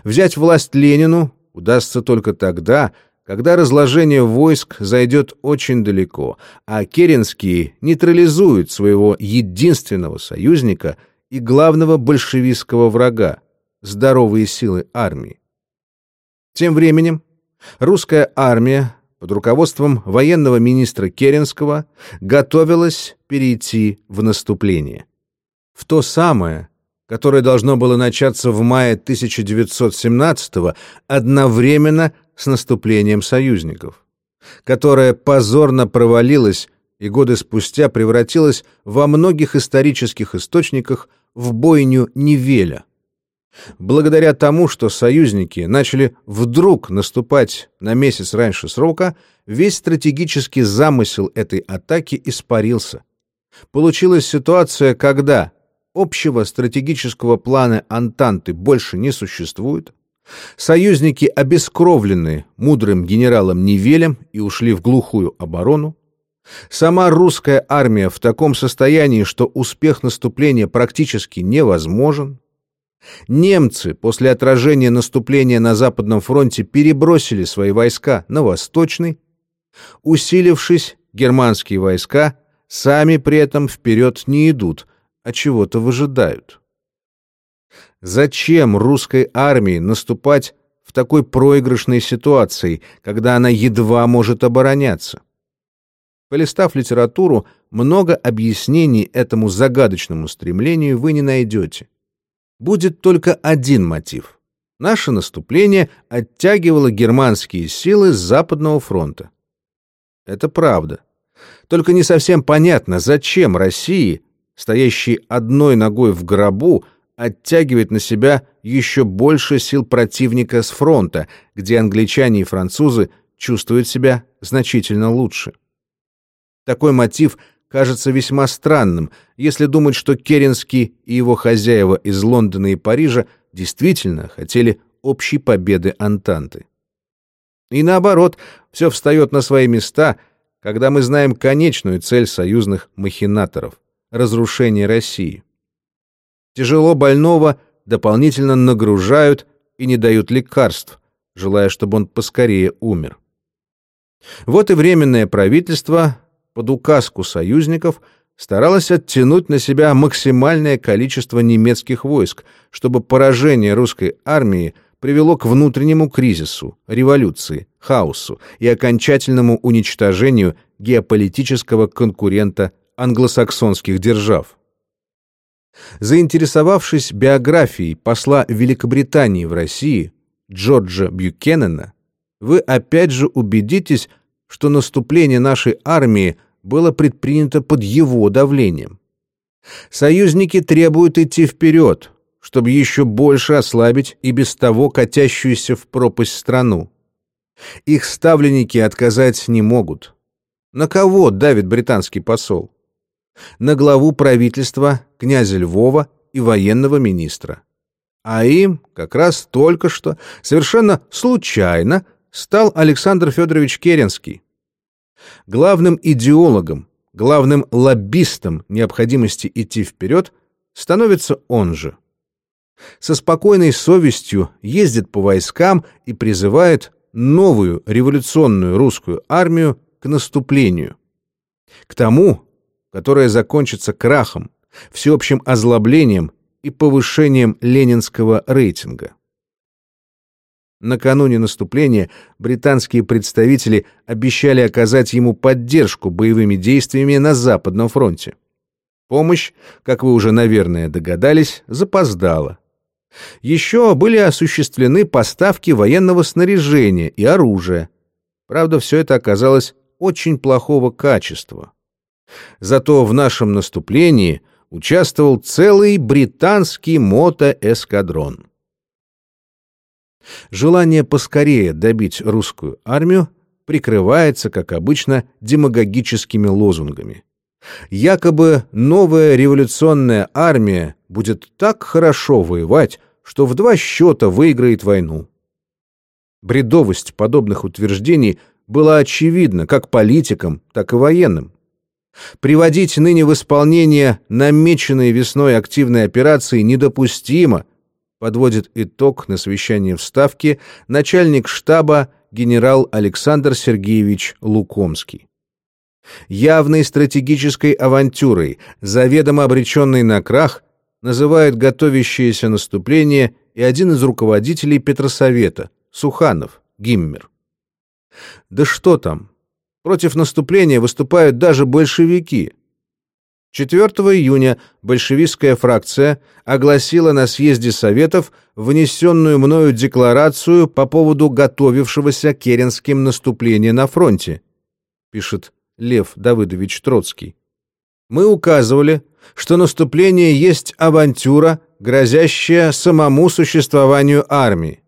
Взять власть Ленину удастся только тогда, когда разложение войск зайдет очень далеко, а Керенский нейтрализует своего единственного союзника и главного большевистского врага — здоровые силы армии. Тем временем русская армия под руководством военного министра Керенского готовилась перейти в наступление. В то самое, которое должно было начаться в мае 1917 одновременно с наступлением союзников, которое позорно провалилось и годы спустя превратилось во многих исторических источниках в бойню Невеля. Благодаря тому, что союзники начали вдруг наступать на месяц раньше срока, весь стратегический замысел этой атаки испарился. Получилась ситуация, когда общего стратегического плана Антанты больше не существует, союзники обескровлены мудрым генералом Невелем и ушли в глухую оборону, Сама русская армия в таком состоянии, что успех наступления практически невозможен. Немцы после отражения наступления на Западном фронте перебросили свои войска на Восточный. Усилившись, германские войска сами при этом вперед не идут, а чего-то выжидают. Зачем русской армии наступать в такой проигрышной ситуации, когда она едва может обороняться? Полистав литературу, много объяснений этому загадочному стремлению вы не найдете. Будет только один мотив. Наше наступление оттягивало германские силы с Западного фронта. Это правда. Только не совсем понятно, зачем России стоящий одной ногой в гробу, оттягивает на себя еще больше сил противника с фронта, где англичане и французы чувствуют себя значительно лучше. Такой мотив кажется весьма странным, если думать, что Керенский и его хозяева из Лондона и Парижа действительно хотели общей победы Антанты. И наоборот, все встает на свои места, когда мы знаем конечную цель союзных махинаторов — разрушение России. Тяжело больного дополнительно нагружают и не дают лекарств, желая, чтобы он поскорее умер. Вот и Временное правительство под указку союзников старалось оттянуть на себя максимальное количество немецких войск, чтобы поражение русской армии привело к внутреннему кризису, революции, хаосу и окончательному уничтожению геополитического конкурента англосаксонских держав. Заинтересовавшись биографией посла Великобритании в России Джорджа Бьюкеннена, вы опять же убедитесь, что наступление нашей армии было предпринято под его давлением. Союзники требуют идти вперед, чтобы еще больше ослабить и без того катящуюся в пропасть страну. Их ставленники отказать не могут. На кого давит британский посол? На главу правительства, князя Львова и военного министра. А им как раз только что, совершенно случайно, стал Александр Федорович Керенский. Главным идеологом, главным лоббистом необходимости идти вперед становится он же. Со спокойной совестью ездит по войскам и призывает новую революционную русскую армию к наступлению. К тому, которое закончится крахом, всеобщим озлоблением и повышением ленинского рейтинга. Накануне наступления британские представители обещали оказать ему поддержку боевыми действиями на Западном фронте. Помощь, как вы уже, наверное, догадались, запоздала. Еще были осуществлены поставки военного снаряжения и оружия. Правда, все это оказалось очень плохого качества. Зато в нашем наступлении участвовал целый британский мотоэскадрон. Желание поскорее добить русскую армию прикрывается, как обычно, демагогическими лозунгами. Якобы новая революционная армия будет так хорошо воевать, что в два счета выиграет войну. Бредовость подобных утверждений была очевидна как политикам, так и военным. Приводить ныне в исполнение намеченные весной активные операции недопустимо, подводит итог на совещании в Ставке начальник штаба генерал Александр Сергеевич Лукомский. Явной стратегической авантюрой, заведомо обреченной на крах, называет готовящееся наступление и один из руководителей Петросовета, Суханов, Гиммер. Да что там, против наступления выступают даже большевики. 4 июня большевистская фракция огласила на съезде Советов внесенную мною декларацию по поводу готовившегося Керенским наступления на фронте, пишет Лев Давыдович Троцкий. Мы указывали, что наступление есть авантюра, грозящая самому существованию армии.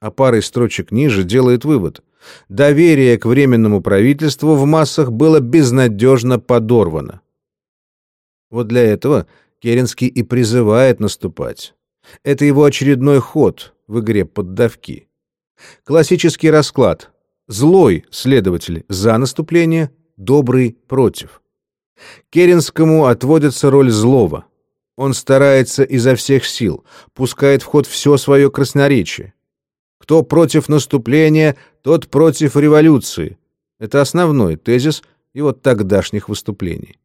А парой строчек ниже делает вывод. Доверие к Временному правительству в массах было безнадежно подорвано. Вот для этого Керенский и призывает наступать. Это его очередной ход в игре поддавки. Классический расклад. Злой следователь за наступление, добрый против. Керенскому отводится роль злого. Он старается изо всех сил, пускает в ход все свое красноречие. Кто против наступления, тот против революции. Это основной тезис его тогдашних выступлений.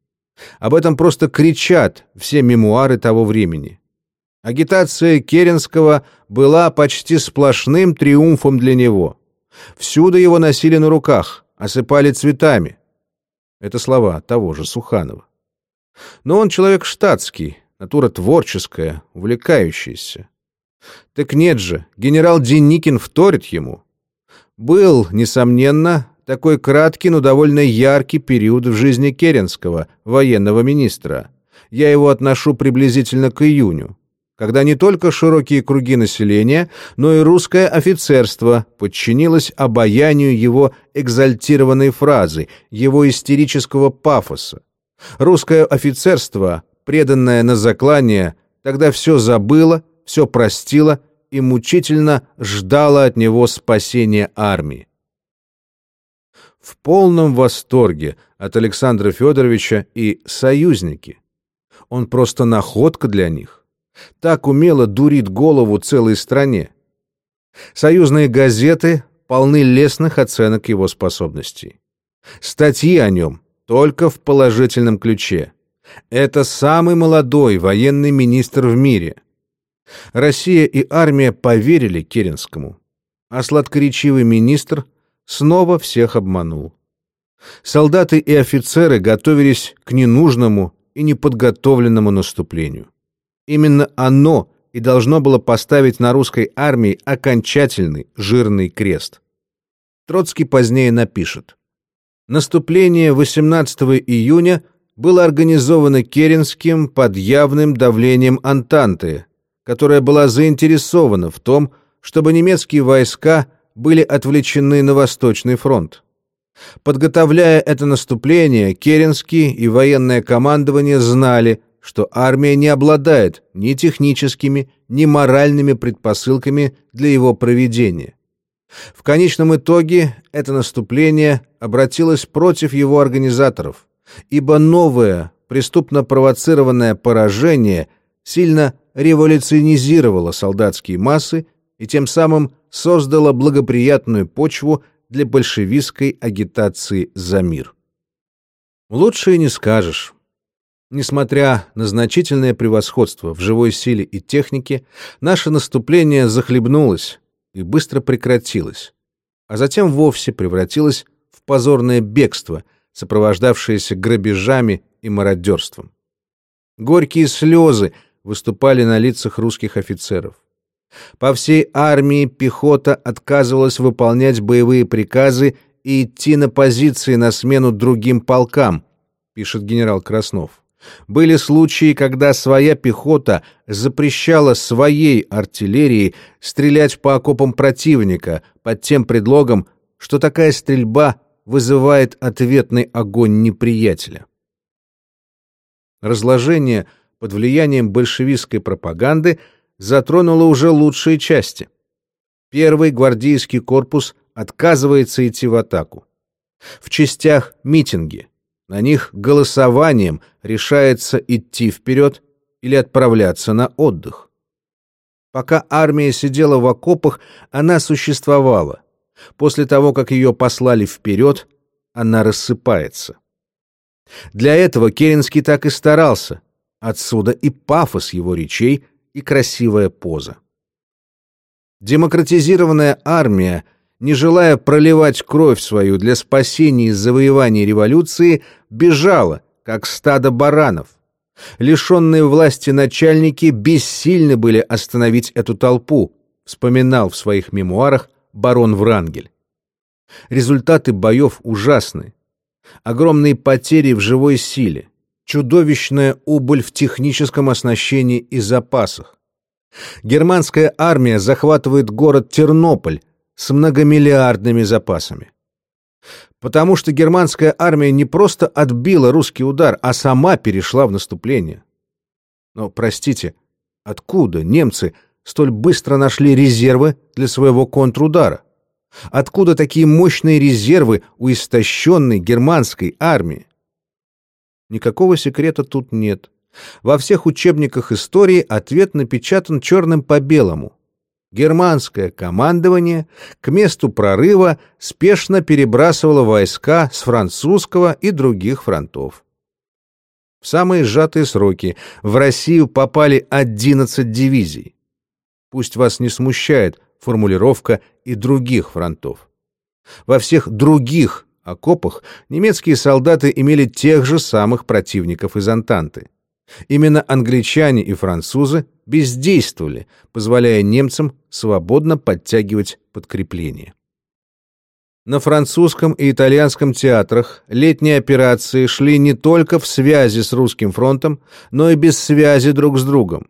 Об этом просто кричат все мемуары того времени. Агитация Керенского была почти сплошным триумфом для него. Всюду его носили на руках, осыпали цветами. Это слова того же Суханова. Но он человек штатский, натура творческая, увлекающаяся. Так нет же, генерал Деникин вторит ему. Был, несомненно, такой краткий, но довольно яркий период в жизни Керенского, военного министра. Я его отношу приблизительно к июню когда не только широкие круги населения, но и русское офицерство подчинилось обаянию его экзальтированной фразы, его истерического пафоса. Русское офицерство, преданное на заклание, тогда все забыло, все простило и мучительно ждало от него спасения армии. В полном восторге от Александра Федоровича и союзники. Он просто находка для них так умело дурит голову целой стране. Союзные газеты полны лестных оценок его способностей. Статьи о нем только в положительном ключе. Это самый молодой военный министр в мире. Россия и армия поверили Керенскому, а сладкоречивый министр снова всех обманул. Солдаты и офицеры готовились к ненужному и неподготовленному наступлению. Именно оно и должно было поставить на русской армии окончательный жирный крест. Троцкий позднее напишет. Наступление 18 июня было организовано Керенским под явным давлением Антанты, которая была заинтересована в том, чтобы немецкие войска были отвлечены на Восточный фронт. Подготовляя это наступление, Керенский и военное командование знали, что армия не обладает ни техническими, ни моральными предпосылками для его проведения. В конечном итоге это наступление обратилось против его организаторов, ибо новое, преступно провоцированное поражение сильно революционизировало солдатские массы и тем самым создало благоприятную почву для большевистской агитации за мир. Лучше и не скажешь. Несмотря на значительное превосходство в живой силе и технике, наше наступление захлебнулось и быстро прекратилось, а затем вовсе превратилось в позорное бегство, сопровождавшееся грабежами и мародерством. Горькие слезы выступали на лицах русских офицеров. По всей армии пехота отказывалась выполнять боевые приказы и идти на позиции на смену другим полкам, пишет генерал Краснов. Были случаи, когда своя пехота запрещала своей артиллерии стрелять по окопам противника под тем предлогом, что такая стрельба вызывает ответный огонь неприятеля. Разложение под влиянием большевистской пропаганды затронуло уже лучшие части. Первый гвардейский корпус отказывается идти в атаку. В частях митинги. На них голосованием решается идти вперед или отправляться на отдых. Пока армия сидела в окопах, она существовала. После того, как ее послали вперед, она рассыпается. Для этого Керенский так и старался. Отсюда и пафос его речей, и красивая поза. Демократизированная армия, не желая проливать кровь свою для спасения и завоевания революции, бежала, как стадо баранов. Лишенные власти начальники бессильны были остановить эту толпу, вспоминал в своих мемуарах барон Врангель. Результаты боев ужасны. Огромные потери в живой силе, чудовищная убыль в техническом оснащении и запасах. Германская армия захватывает город Тернополь с многомиллиардными запасами. Потому что германская армия не просто отбила русский удар, а сама перешла в наступление. Но, простите, откуда немцы столь быстро нашли резервы для своего контрудара? Откуда такие мощные резервы у истощенной германской армии? Никакого секрета тут нет. Во всех учебниках истории ответ напечатан черным по белому. Германское командование к месту прорыва спешно перебрасывало войска с французского и других фронтов. В самые сжатые сроки в Россию попали 11 дивизий. Пусть вас не смущает формулировка и других фронтов. Во всех других окопах немецкие солдаты имели тех же самых противников из Антанты. Именно англичане и французы бездействовали, позволяя немцам свободно подтягивать подкрепление. На французском и итальянском театрах летние операции шли не только в связи с русским фронтом, но и без связи друг с другом.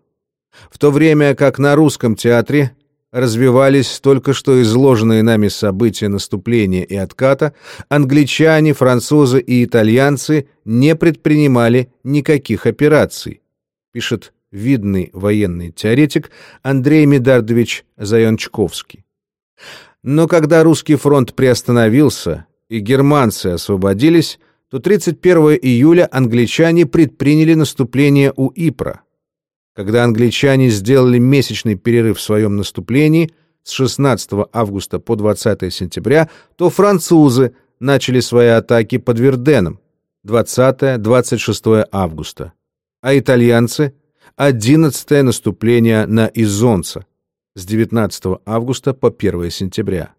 В то время как на русском театре развивались только что изложенные нами события наступления и отката, англичане, французы и итальянцы не предпринимали никаких операций, пишет видный военный теоретик Андрей Медардович Заянчковский. Но когда русский фронт приостановился и германцы освободились, то 31 июля англичане предприняли наступление у Ипра. Когда англичане сделали месячный перерыв в своем наступлении с 16 августа по 20 сентября, то французы начали свои атаки под Верденом 20-26 августа, а итальянцы — 11 наступление на Изонца с 19 августа по 1 сентября.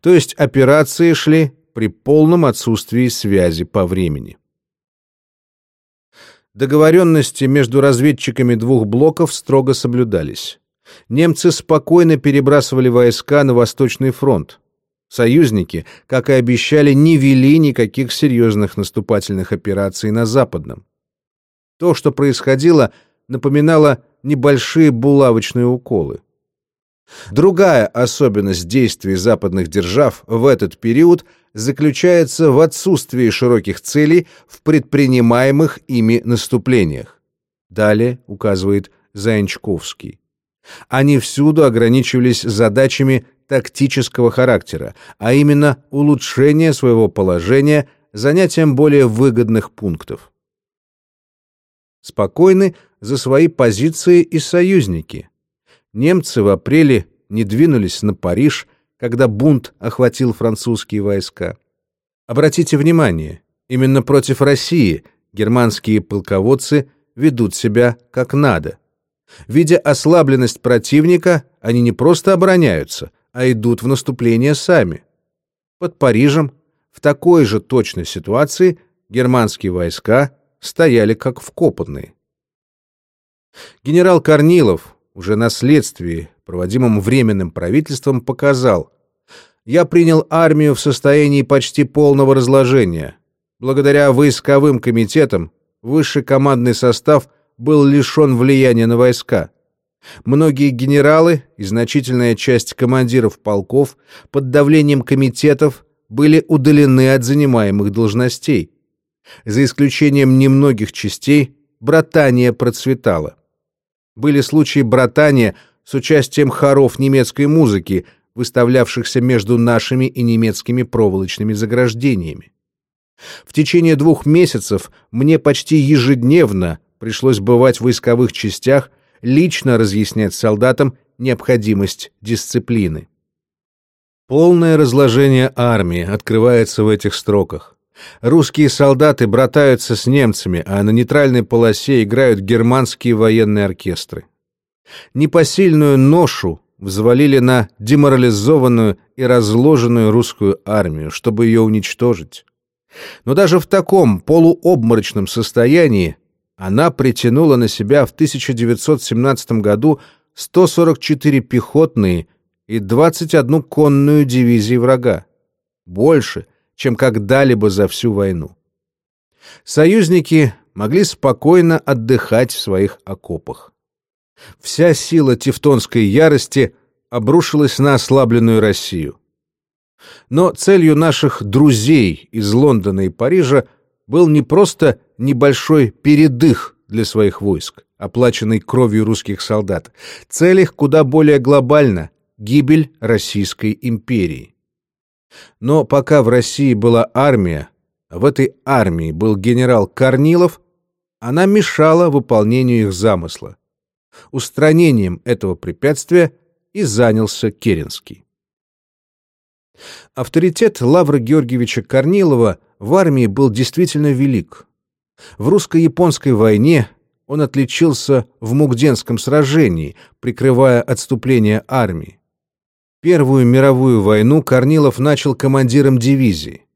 То есть операции шли при полном отсутствии связи по времени. Договоренности между разведчиками двух блоков строго соблюдались. Немцы спокойно перебрасывали войска на Восточный фронт. Союзники, как и обещали, не вели никаких серьезных наступательных операций на Западном. То, что происходило, напоминало небольшие булавочные уколы. Другая особенность действий западных держав в этот период заключается в отсутствии широких целей в предпринимаемых ими наступлениях. Далее указывает Заянчковский. Они всюду ограничивались задачами тактического характера, а именно улучшение своего положения занятием более выгодных пунктов. Спокойны за свои позиции и союзники. Немцы в апреле не двинулись на Париж, когда бунт охватил французские войска. Обратите внимание, именно против России германские полководцы ведут себя как надо. Видя ослабленность противника, они не просто обороняются, а идут в наступление сами. Под Парижем в такой же точной ситуации германские войска стояли как вкопанные. Генерал Корнилов уже на следствии, проводимом Временным правительством, показал, «Я принял армию в состоянии почти полного разложения. Благодаря войсковым комитетам высший командный состав был лишен влияния на войска. Многие генералы и значительная часть командиров полков под давлением комитетов были удалены от занимаемых должностей. За исключением немногих частей, братания процветала. Были случаи братания с участием хоров немецкой музыки, выставлявшихся между нашими и немецкими проволочными заграждениями. В течение двух месяцев мне почти ежедневно пришлось бывать в войсковых частях лично разъяснять солдатам необходимость дисциплины. Полное разложение армии открывается в этих строках. Русские солдаты братаются с немцами, а на нейтральной полосе играют германские военные оркестры. Непосильную ношу взвалили на деморализованную и разложенную русскую армию, чтобы ее уничтожить. Но даже в таком полуобморочном состоянии она притянула на себя в 1917 году 144 пехотные и 21 конную дивизии врага. Больше, чем когда-либо за всю войну. Союзники могли спокойно отдыхать в своих окопах. Вся сила тевтонской ярости обрушилась на ослабленную Россию. Но целью наших друзей из Лондона и Парижа был не просто небольшой передых для своих войск, оплаченный кровью русских солдат. Цель их куда более глобальна — гибель Российской империи. Но пока в России была армия, а в этой армии был генерал Корнилов, она мешала выполнению их замысла. Устранением этого препятствия и занялся Керенский. Авторитет Лавра Георгиевича Корнилова в армии был действительно велик. В русско-японской войне он отличился в Мугденском сражении, прикрывая отступление армии. Первую мировую войну Корнилов начал командиром дивизии.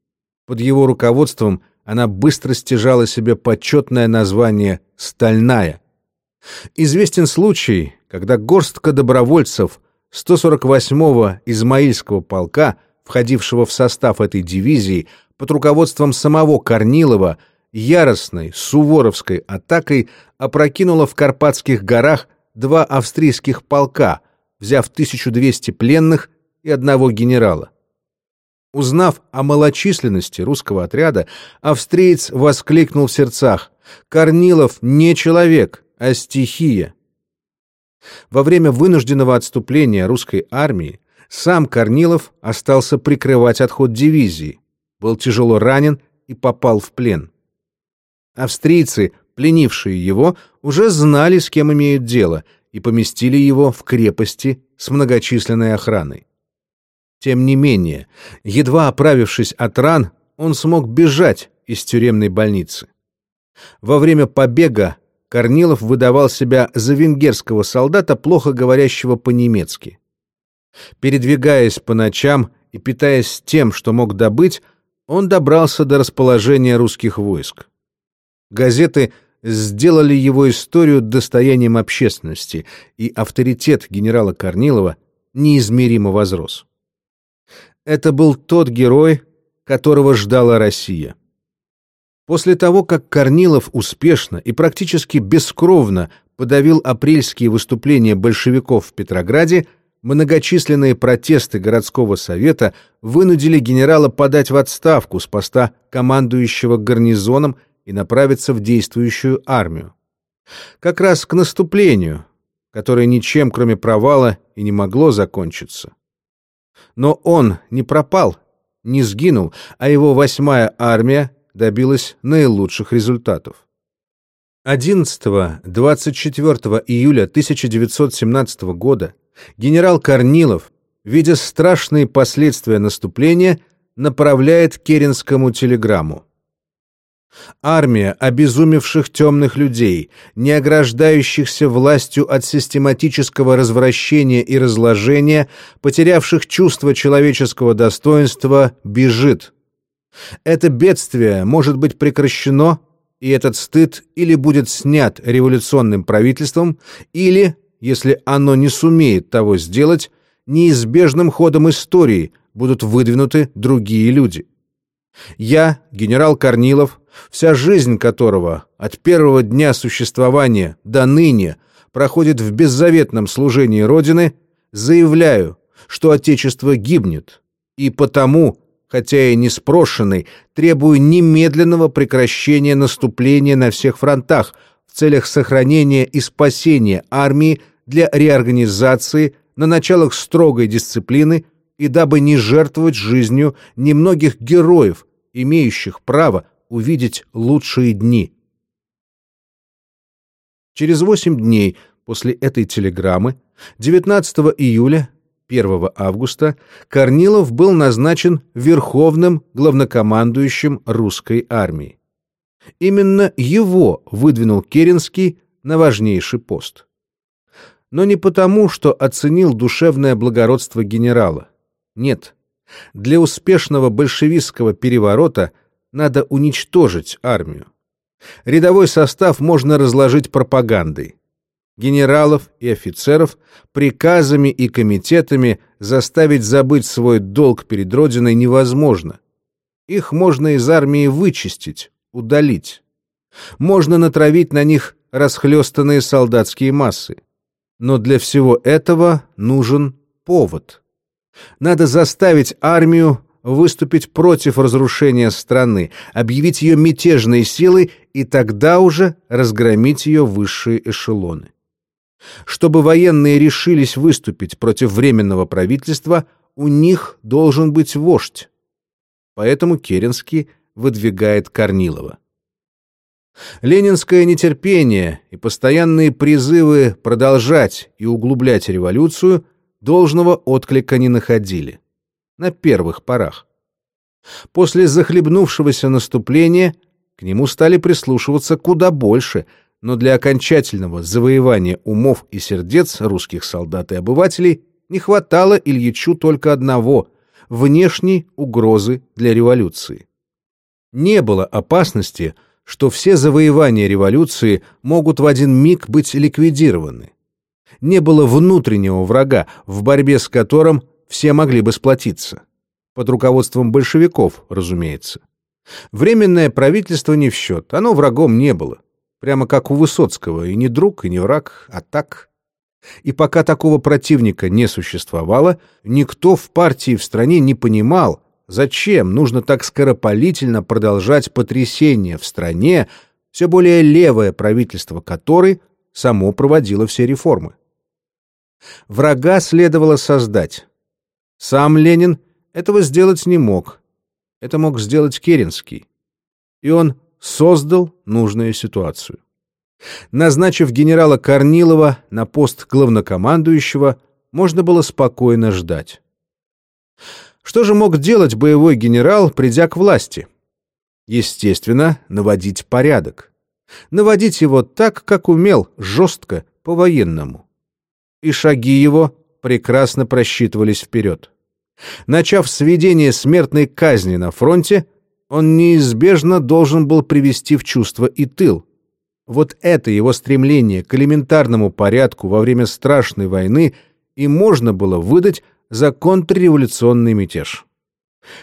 Под его руководством она быстро стяжала себе почетное название «Стальная». Известен случай, когда горстка добровольцев 148-го Измаильского полка, входившего в состав этой дивизии, под руководством самого Корнилова – яростной суворовской атакой опрокинула в Карпатских горах два австрийских полка, взяв 1200 пленных и одного генерала. Узнав о малочисленности русского отряда, австриец воскликнул в сердцах «Корнилов не человек, а стихия». Во время вынужденного отступления русской армии сам Корнилов остался прикрывать отход дивизии, был тяжело ранен и попал в плен. Австрийцы, пленившие его, уже знали, с кем имеют дело, и поместили его в крепости с многочисленной охраной. Тем не менее, едва оправившись от ран, он смог бежать из тюремной больницы. Во время побега Корнилов выдавал себя за венгерского солдата, плохо говорящего по-немецки. Передвигаясь по ночам и питаясь тем, что мог добыть, он добрался до расположения русских войск. Газеты сделали его историю достоянием общественности, и авторитет генерала Корнилова неизмеримо возрос. это был тот герой, которого ждала Россия. После того, как Корнилов успешно и практически бескровно подавил апрельские выступления большевиков в Петрограде, многочисленные протесты городского совета вынудили генерала подать в отставку с поста командующего гарнизоном и направиться в действующую армию. Как раз к наступлению, которое ничем, кроме провала, и не могло закончиться. Но он не пропал, не сгинул, а его восьмая армия добилась наилучших результатов. 11-24 июля 1917 года генерал Корнилов, видя страшные последствия наступления, направляет Керенскому телеграмму. Армия обезумевших темных людей, не ограждающихся властью от систематического развращения и разложения, потерявших чувство человеческого достоинства, бежит. Это бедствие может быть прекращено, и этот стыд или будет снят революционным правительством, или, если оно не сумеет того сделать, неизбежным ходом истории будут выдвинуты другие люди. Я, генерал Корнилов, вся жизнь которого от первого дня существования до ныне проходит в беззаветном служении Родины, заявляю, что Отечество гибнет, и потому, хотя и не спрошенный, требую немедленного прекращения наступления на всех фронтах в целях сохранения и спасения армии для реорганизации на началах строгой дисциплины и дабы не жертвовать жизнью немногих героев, имеющих право увидеть лучшие дни. Через восемь дней после этой телеграммы, 19 июля, 1 августа, Корнилов был назначен верховным главнокомандующим русской армии. Именно его выдвинул Керенский на важнейший пост. Но не потому, что оценил душевное благородство генерала. Нет. Для успешного большевистского переворота – надо уничтожить армию. Рядовой состав можно разложить пропагандой. Генералов и офицеров приказами и комитетами заставить забыть свой долг перед Родиной невозможно. Их можно из армии вычистить, удалить. Можно натравить на них расхлёстанные солдатские массы. Но для всего этого нужен повод. Надо заставить армию выступить против разрушения страны, объявить ее мятежной силой и тогда уже разгромить ее высшие эшелоны. Чтобы военные решились выступить против Временного правительства, у них должен быть вождь. Поэтому Керенский выдвигает Корнилова. Ленинское нетерпение и постоянные призывы продолжать и углублять революцию должного отклика не находили на первых порах. После захлебнувшегося наступления к нему стали прислушиваться куда больше, но для окончательного завоевания умов и сердец русских солдат и обывателей не хватало Ильичу только одного — внешней угрозы для революции. Не было опасности, что все завоевания революции могут в один миг быть ликвидированы. Не было внутреннего врага, в борьбе с которым все могли бы сплотиться. Под руководством большевиков, разумеется. Временное правительство не в счет, оно врагом не было. Прямо как у Высоцкого, и не друг, и не враг, а так. И пока такого противника не существовало, никто в партии в стране не понимал, зачем нужно так скоропалительно продолжать потрясение в стране, все более левое правительство которой само проводило все реформы. Врага следовало создать, сам Ленин этого сделать не мог. Это мог сделать Керенский. И он создал нужную ситуацию. Назначив генерала Корнилова на пост главнокомандующего, можно было спокойно ждать. Что же мог делать боевой генерал, придя к власти? Естественно, наводить порядок. Наводить его так, как умел, жестко, по-военному. И шаги его прекрасно просчитывались вперед. Начав сведение смертной казни на фронте, он неизбежно должен был привести в чувство и тыл. Вот это его стремление к элементарному порядку во время страшной войны и можно было выдать за контрреволюционный мятеж.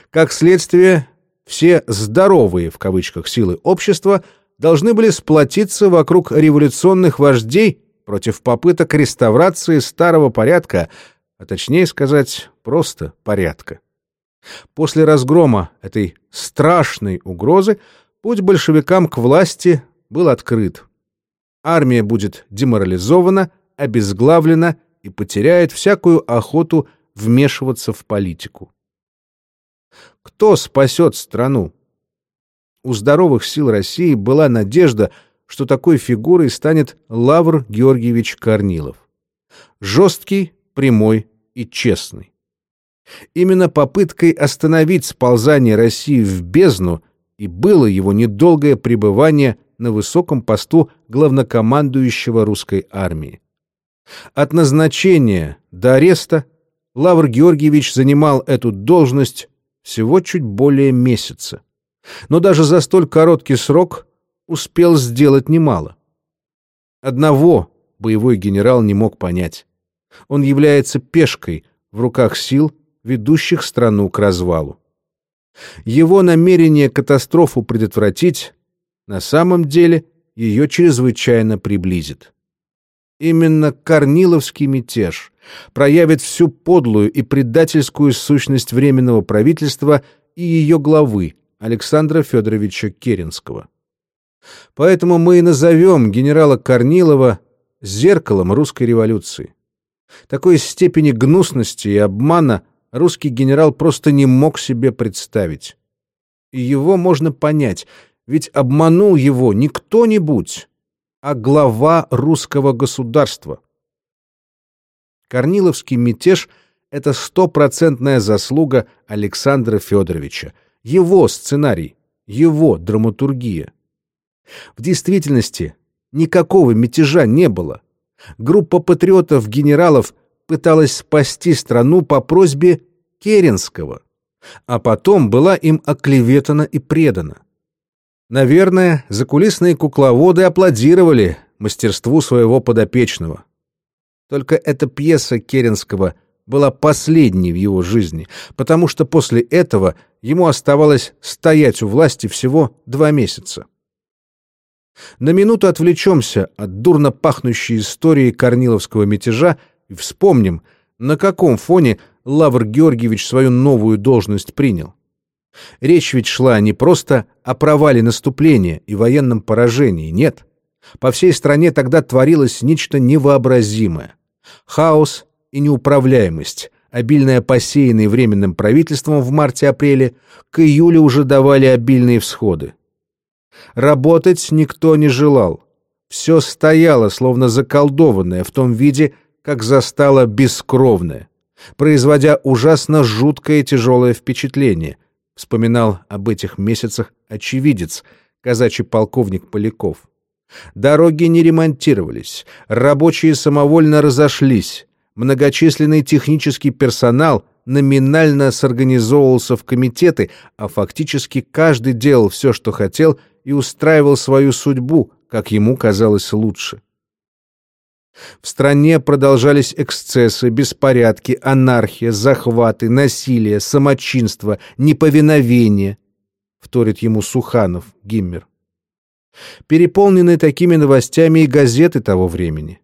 Как следствие, все «здоровые» в кавычках силы общества должны были сплотиться вокруг революционных вождей против попыток реставрации старого порядка, а точнее сказать, просто порядка. После разгрома этой страшной угрозы путь большевикам к власти был открыт. Армия будет деморализована, обезглавлена и потеряет всякую охоту вмешиваться в политику. Кто спасет страну? У здоровых сил России была надежда, что такой фигурой станет Лавр Георгиевич Корнилов. Жесткий, прямой и честный. Именно попыткой остановить сползание России в бездну и было его недолгое пребывание на высоком посту главнокомандующего русской армии. От назначения до ареста Лавр Георгиевич занимал эту должность всего чуть более месяца. Но даже за столь короткий срок успел сделать немало. Одного боевой генерал не мог понять. Он является пешкой в руках сил, ведущих страну к развалу. Его намерение катастрофу предотвратить на самом деле ее чрезвычайно приблизит. Именно Корниловский мятеж проявит всю подлую и предательскую сущность Временного правительства и ее главы Александра Федоровича Керенского. Поэтому мы и назовем генерала Корнилова зеркалом русской революции. Такой степени гнусности и обмана русский генерал просто не мог себе представить. И его можно понять, ведь обманул его не кто-нибудь, а глава русского государства. Корниловский мятеж — это стопроцентная заслуга Александра Федоровича, его сценарий, его драматургия. В действительности никакого мятежа не было. Группа патриотов-генералов пыталась спасти страну по просьбе Керенского, а потом была им оклеветана и предана. Наверное, закулисные кукловоды аплодировали мастерству своего подопечного. Только эта пьеса Керенского была последней в его жизни, потому что после этого ему оставалось стоять у власти всего два месяца. На минуту отвлечемся от дурно пахнущей истории Корниловского мятежа вспомним, на каком фоне Лавр Георгиевич свою новую должность принял. Речь ведь шла не просто о провале наступления и военном поражении, нет. По всей стране тогда творилось нечто невообразимое. Хаос и неуправляемость, обильная посеянные временным правительством в марте-апреле, к июлю уже давали обильные всходы. Работать никто не желал. Все стояло, словно заколдованное, в том виде, как застало бескровное, производя ужасно жуткое и тяжелое впечатление — вспоминал об этих месяцах очевидец, казачий полковник Поляков. Дороги не ремонтировались, рабочие самовольно разошлись, многочисленный технический персонал номинально сорганизовывался в комитеты, а фактически каждый делал все, что хотел, и устраивал свою судьбу, как ему казалось лучше. В стране продолжались эксцессы, беспорядки, анархия, захваты, насилие, самочинство, неповиновение, вторит ему Суханов, Гиммер. Переполнены такими новостями и газеты того времени.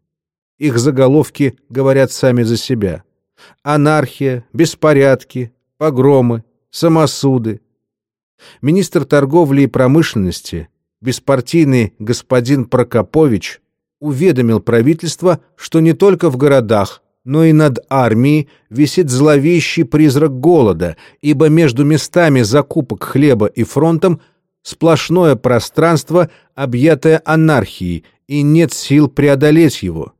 Их заголовки говорят сами за себя. Анархия, беспорядки, погромы, самосуды. Министр торговли и промышленности, беспартийный господин Прокопович – уведомил правительство, что не только в городах, но и над армией висит зловещий призрак голода, ибо между местами закупок хлеба и фронтом сплошное пространство, объятое анархией, и нет сил преодолеть его.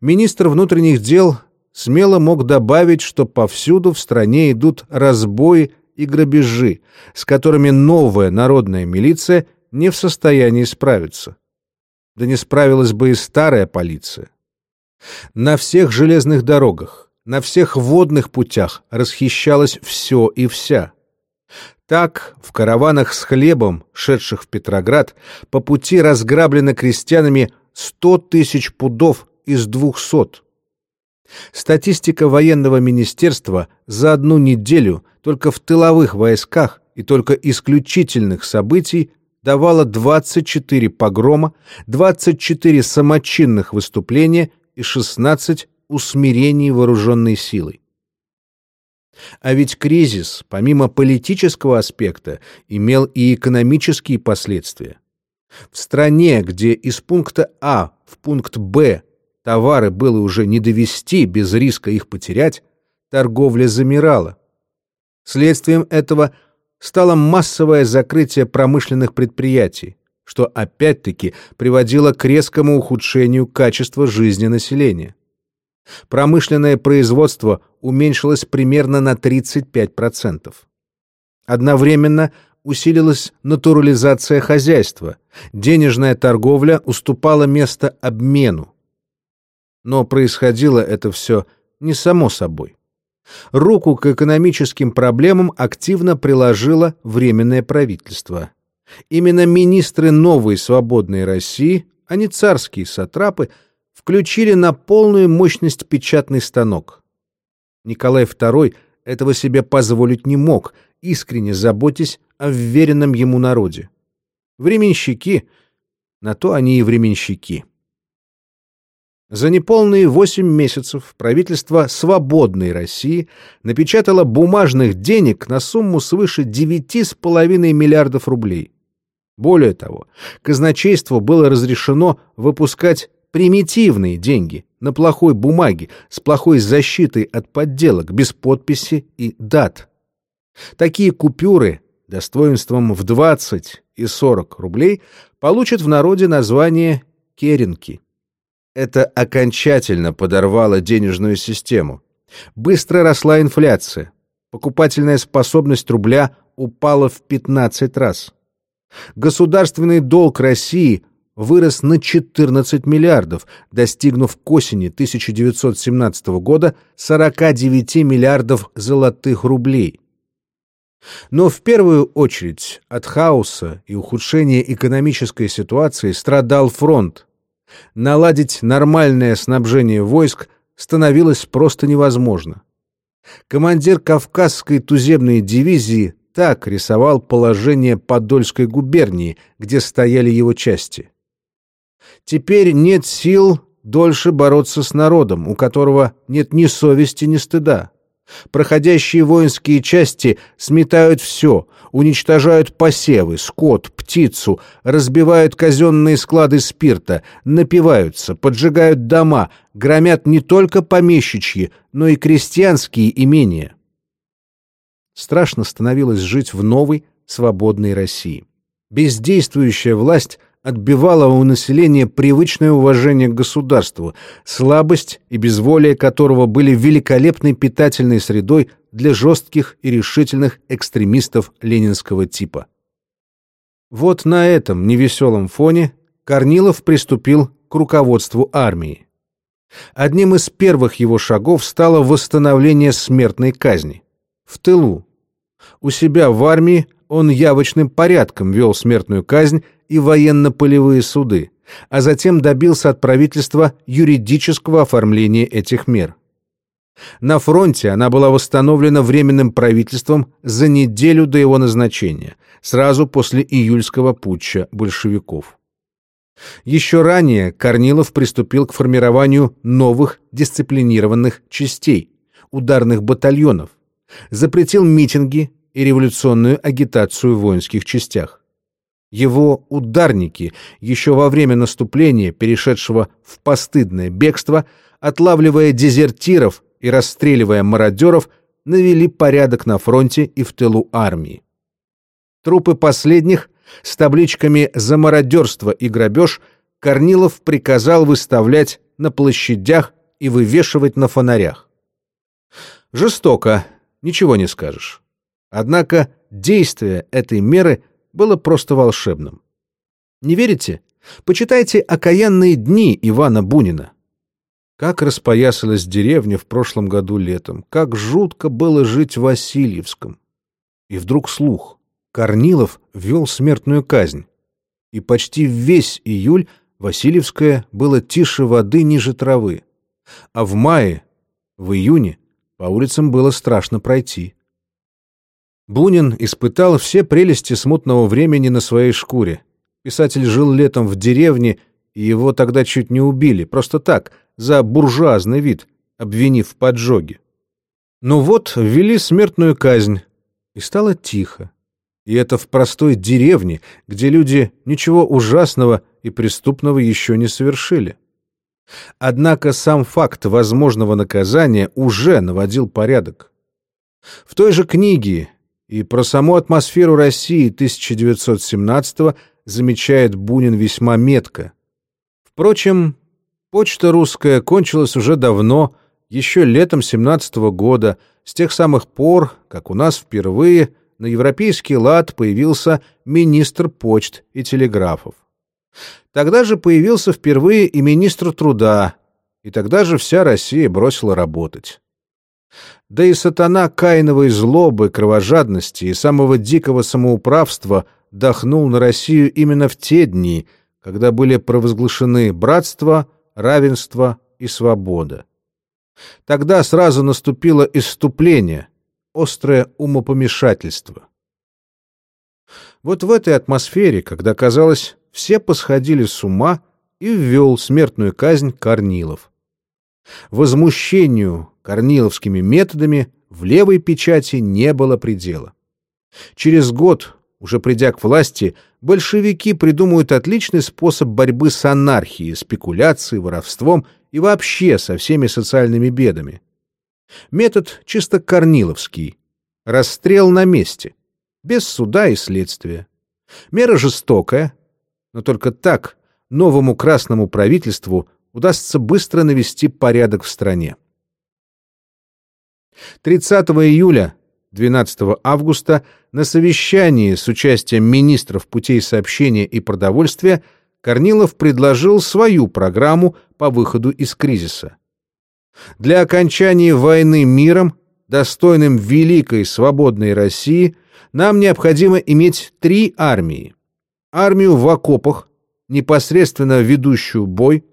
Министр внутренних дел смело мог добавить, что повсюду в стране идут разбои и грабежи, с которыми новая народная милиция не в состоянии справиться да не справилась бы и старая полиция. На всех железных дорогах, на всех водных путях расхищалось все и вся. Так, в караванах с хлебом, шедших в Петроград, по пути разграблено крестьянами сто тысяч пудов из двухсот. Статистика военного министерства за одну неделю только в тыловых войсках и только исключительных событий давала 24 погрома, 24 самочинных выступления и 16 усмирений вооруженной силой. А ведь кризис, помимо политического аспекта, имел и экономические последствия. В стране, где из пункта А в пункт Б товары было уже не довести без риска их потерять, торговля замирала. Следствием этого стало массовое закрытие промышленных предприятий, что опять-таки приводило к резкому ухудшению качества жизни населения. Промышленное производство уменьшилось примерно на 35%. Одновременно усилилась натурализация хозяйства, денежная торговля уступала место обмену. Но происходило это все не само собой. Руку к экономическим проблемам активно приложило Временное правительство. Именно министры новой свободной России, а не царские сатрапы, включили на полную мощность печатный станок. Николай II этого себе позволить не мог, искренне заботясь о вверенном ему народе. Временщики, на то они и временщики. За неполные восемь месяцев правительство «Свободной России» напечатало бумажных денег на сумму свыше 9,5 миллиардов рублей. Более того, казначейству было разрешено выпускать примитивные деньги на плохой бумаге с плохой защитой от подделок, без подписи и дат. Такие купюры достоинством в 20 и 40 рублей получат в народе название «керенки». Это окончательно подорвало денежную систему. Быстро росла инфляция. Покупательная способность рубля упала в 15 раз. Государственный долг России вырос на 14 миллиардов, достигнув к осени 1917 года 49 миллиардов золотых рублей. Но в первую очередь от хаоса и ухудшения экономической ситуации страдал фронт, наладить нормальное снабжение войск становилось просто невозможно. Командир Кавказской туземной дивизии так рисовал положение Подольской губернии, где стояли его части. Теперь нет сил дольше бороться с народом, у которого нет ни совести, ни стыда. Проходящие воинские части сметают все, уничтожают посевы, скот, птицу, разбивают казенные склады спирта, напиваются, поджигают дома, громят не только помещичьи, но и крестьянские имения. Страшно становилось жить в новой, свободной России. Бездействующая власть отбивала у населения привычное уважение к государству, слабость и безволие которого были великолепной питательной средой для жестких и решительных экстремистов ленинского типа. Вот на этом невеселом фоне Корнилов приступил к руководству армии. Одним из первых его шагов стало восстановление смертной казни. В тылу. У себя в армии он явочным порядком вел смертную казнь и военно-полевые суды, а затем добился от правительства юридического оформления этих мер. На фронте она была восстановлена Временным правительством за неделю до его назначения, сразу после июльского путча большевиков. Еще ранее Корнилов приступил к формированию новых дисциплинированных частей, ударных батальонов, запретил митинги и революционную агитацию в воинских частях. Его ударники еще во время наступления, перешедшего в постыдное бегство, отлавливая дезертиров и расстреливая мародеров, навели порядок на фронте и в тылу армии. Трупы последних с табличками «За мародерство и грабеж» Корнилов приказал выставлять на площадях и вывешивать на фонарях. Жестоко, ничего не скажешь. Однако действие этой меры было просто волшебным. Не верите? Почитайте «Окаянные дни» Ивана Бунина. Как распоясалась деревня в прошлом году летом, как жутко было жить в Васильевском. И вдруг слух. Корнилов вел смертную казнь. И почти весь июль Васильевское было тише воды ниже травы. А в мае В июне по улицам было страшно пройти. Бунин испытал все прелести смутного времени на своей шкуре. Писатель жил летом в деревне, и его тогда чуть не убили, просто так, за буржуазный вид, обвинив в поджоге. Но вот ввели смертную казнь, и стало тихо. И это в простой деревне, где люди ничего ужасного и преступного еще не совершили. Однако сам факт возможного наказания уже наводил порядок. В той же книге и про саму атмосферу России 1917 замечает Бунин весьма метко. Впрочем, почта русская кончилась уже давно, еще летом 17 года, с тех самых пор, как у нас впервые на европейский лад появился министр почт и телеграфов. Тогда же появился впервые и министр труда, и тогда же вся Россия бросила работать. Да и сатана каиновой злобы, кровожадности и самого дикого самоуправства дохнул на Россию именно в те дни, когда были провозглашены братство, равенство и свобода. Тогда сразу наступило исступление, острое умопомешательство. Вот в этой атмосфере, когда, казалось, все посходили с ума, и ввел смертную казнь Корнилов. Возмущению корниловскими методами в левой печати не было предела. Через год, уже придя к власти, большевики придумают отличный способ борьбы с анархией, спекуляцией, воровством и вообще со всеми социальными бедами. Метод чисто корниловский. Расстрел на месте, без суда и следствия. Мера жестокая, но только так новому красному правительству удастся быстро навести порядок в стране. 30 июля 12 августа на совещании с участием министров путей сообщения и продовольствия Корнилов предложил свою программу по выходу из кризиса. Для окончания войны миром, достойным великой свободной России, нам необходимо иметь три армии. Армию в окопах, непосредственно ведущую бой,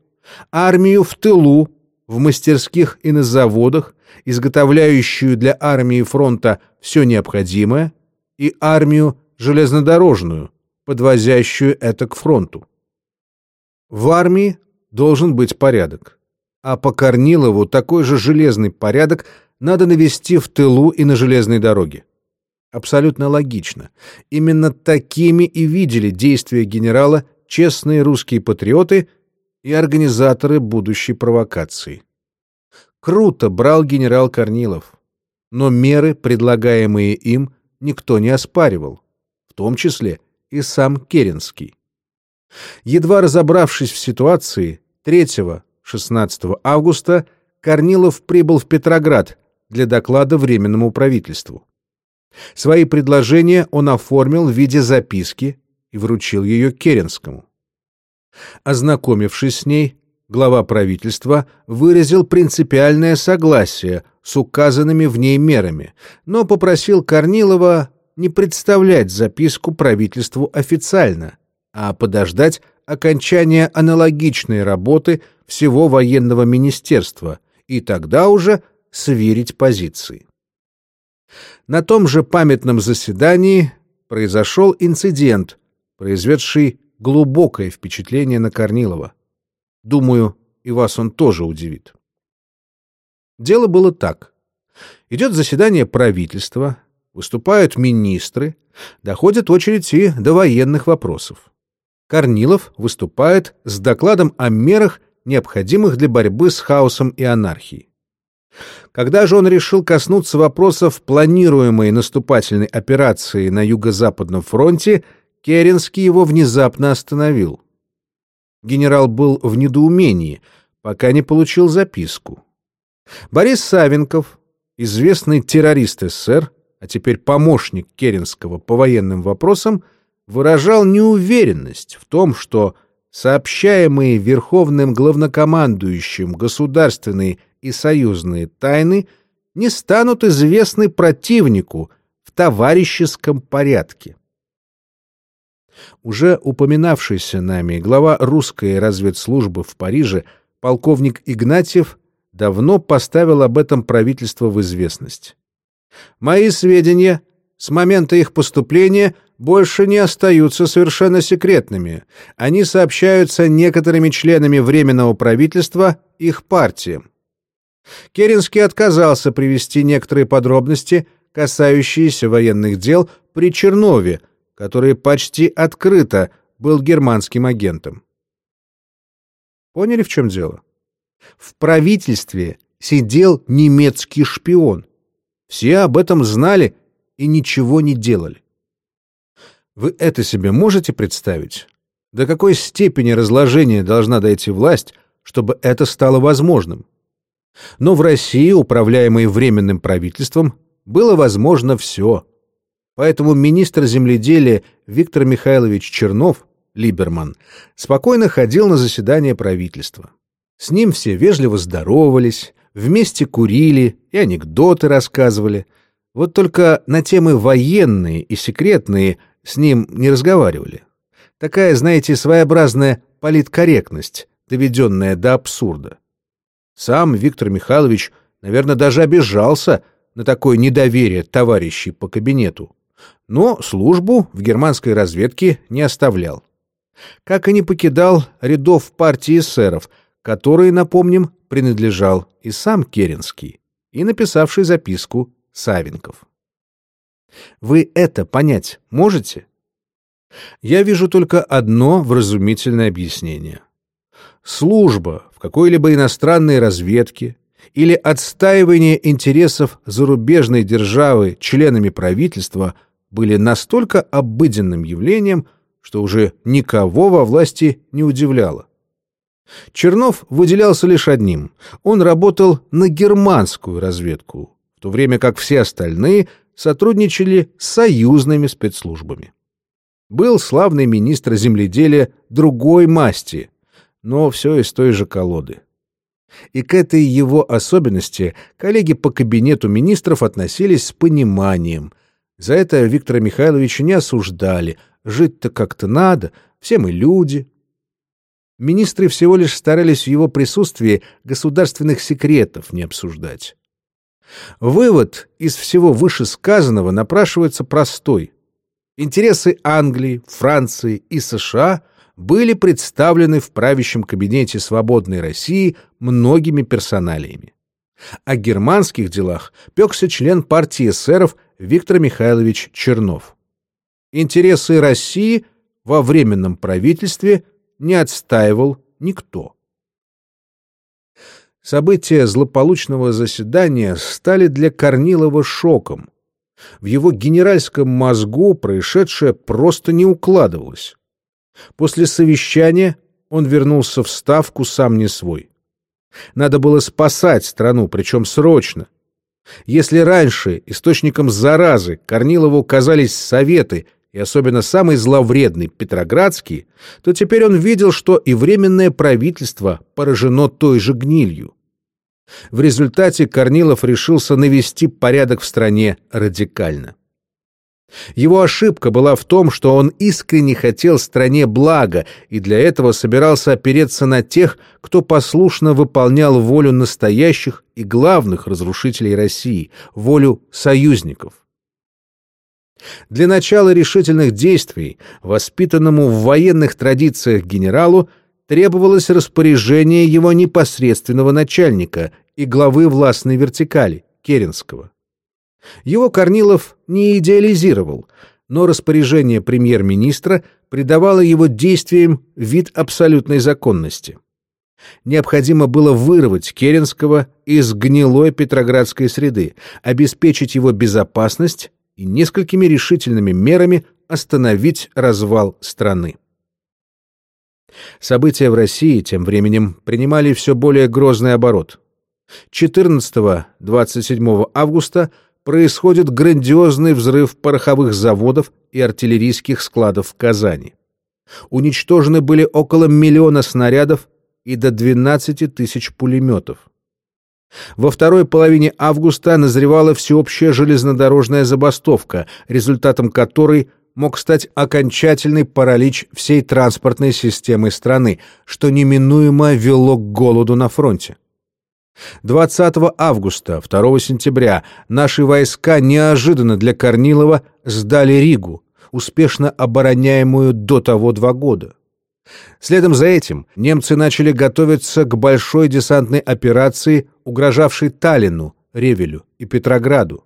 армию в тылу, в мастерских и на заводах, изготовляющую для армии фронта все необходимое, и армию железнодорожную, подвозящую это к фронту. В армии должен быть порядок, а по Корнилову такой же железный порядок надо навести в тылу и на железной дороге. Абсолютно логично. Именно такими и видели действия генерала честные русские патриоты и организаторы будущей провокации. Круто брал генерал Корнилов, но меры, предлагаемые им, никто не оспаривал, в том числе и сам Керенский. Едва разобравшись в ситуации, 3-16 августа Корнилов прибыл в Петроград для доклада Временному правительству. Свои предложения он оформил в виде записки и вручил ее Керенскому. Ознакомившись с ней, глава правительства выразил принципиальное согласие с указанными в ней мерами, но попросил Корнилова не представлять записку правительству официально, а подождать окончания аналогичной работы всего военного министерства и тогда уже сверить позиции. На том же памятном заседании произошел инцидент, произведший глубокое впечатление на Корнилова. Думаю, и вас он тоже удивит. Дело было так. Идет заседание правительства, выступают министры, доходит очередь и до военных вопросов. Корнилов выступает с докладом о мерах, необходимых для борьбы с хаосом и анархией. Когда же он решил коснуться вопросов планируемой наступательной операции на Юго-Западном фронте, Керенский его внезапно остановил. Генерал был в недоумении, пока не получил записку. Борис Савенков, известный террорист СССР, а теперь помощник Керенского по военным вопросам, выражал неуверенность в том, что сообщаемые Верховным главнокомандующим государственные и союзные тайны не станут известны противнику в товарищеском порядке. Уже упоминавшийся нами глава русской разведслужбы в Париже полковник Игнатьев давно поставил об этом правительство в известность. Мои сведения с момента их поступления больше не остаются совершенно секретными. Они сообщаются некоторыми членами Временного правительства их партиям. Керенский отказался привести некоторые подробности, касающиеся военных дел при Чернове, который почти открыто был германским агентом. Поняли, в чем дело? В правительстве сидел немецкий шпион. Все об этом знали и ничего не делали. Вы это себе можете представить? До какой степени разложения должна дойти власть, чтобы это стало возможным? Но в России, управляемой Временным правительством, было возможно все. Поэтому министр земледелия Виктор Михайлович Чернов, Либерман, спокойно ходил на заседание правительства. С ним все вежливо здоровались, вместе курили и анекдоты рассказывали. Вот только на темы военные и секретные с ним не разговаривали. Такая, знаете, своеобразная политкорректность, доведенная до абсурда. Сам Виктор Михайлович, наверное, даже обижался на такое недоверие товарищей по кабинету, но службу в германской разведке не оставлял. Как и не покидал рядов партии эсеров, которой, напомним, принадлежал и сам Керенский, и написавший записку Савенков. Вы это понять можете? Я вижу только одно вразумительное объяснение. Служба в какой-либо иностранной разведке или отстаивание интересов зарубежной державы членами правительства были настолько обыденным явлением, что уже никого во власти не удивляло. Чернов выделялся лишь одним. Он работал на германскую разведку, в то время как все остальные сотрудничали с союзными спецслужбами. Был славный министр земледелия другой масти, но все из той же колоды. И к этой его особенности коллеги по кабинету министров относились с пониманием. За это Виктора Михайловича не осуждали. Жить-то как-то надо, все мы люди. Министры всего лишь старались в его присутствии государственных секретов не обсуждать. Вывод из всего вышесказанного напрашивается простой. Интересы Англии, Франции и США – были представлены в правящем кабинете свободной России многими персоналиями. О германских делах пекся член партии эсеров Виктор Михайлович Чернов. Интересы России во временном правительстве не отстаивал никто. События злополучного заседания стали для Корнилова шоком. В его генеральском мозгу происшедшее просто не укладывалось. После совещания он вернулся в Ставку сам не свой. Надо было спасать страну, причем срочно. Если раньше источником заразы Корнилову казались советы, и особенно самый зловредный Петроградский, то теперь он видел, что и Временное правительство поражено той же гнилью. В результате Корнилов решился навести порядок в стране радикально. Его ошибка была в том, что он искренне хотел стране блага и для этого собирался опереться на тех, кто послушно выполнял волю настоящих и главных разрушителей России, волю союзников. Для начала решительных действий, воспитанному в военных традициях генералу, требовалось распоряжение его непосредственного начальника и главы властной вертикали, Керенского. Его Корнилов не идеализировал, но распоряжение премьер-министра придавало его действиям вид абсолютной законности. Необходимо было вырвать Керенского из гнилой петроградской среды, обеспечить его безопасность и несколькими решительными мерами остановить развал страны. События в России тем временем принимали все более грозный оборот. 14-27 августа – происходит грандиозный взрыв пороховых заводов и артиллерийских складов в Казани. Уничтожены были около миллиона снарядов и до 12 тысяч пулеметов. Во второй половине августа назревала всеобщая железнодорожная забастовка, результатом которой мог стать окончательный паралич всей транспортной системы страны, что неминуемо вело к голоду на фронте. 20 августа, 2 сентября наши войска неожиданно для Корнилова сдали Ригу, успешно обороняемую до того два года. Следом за этим немцы начали готовиться к большой десантной операции, угрожавшей Таллину, Ревелю и Петрограду.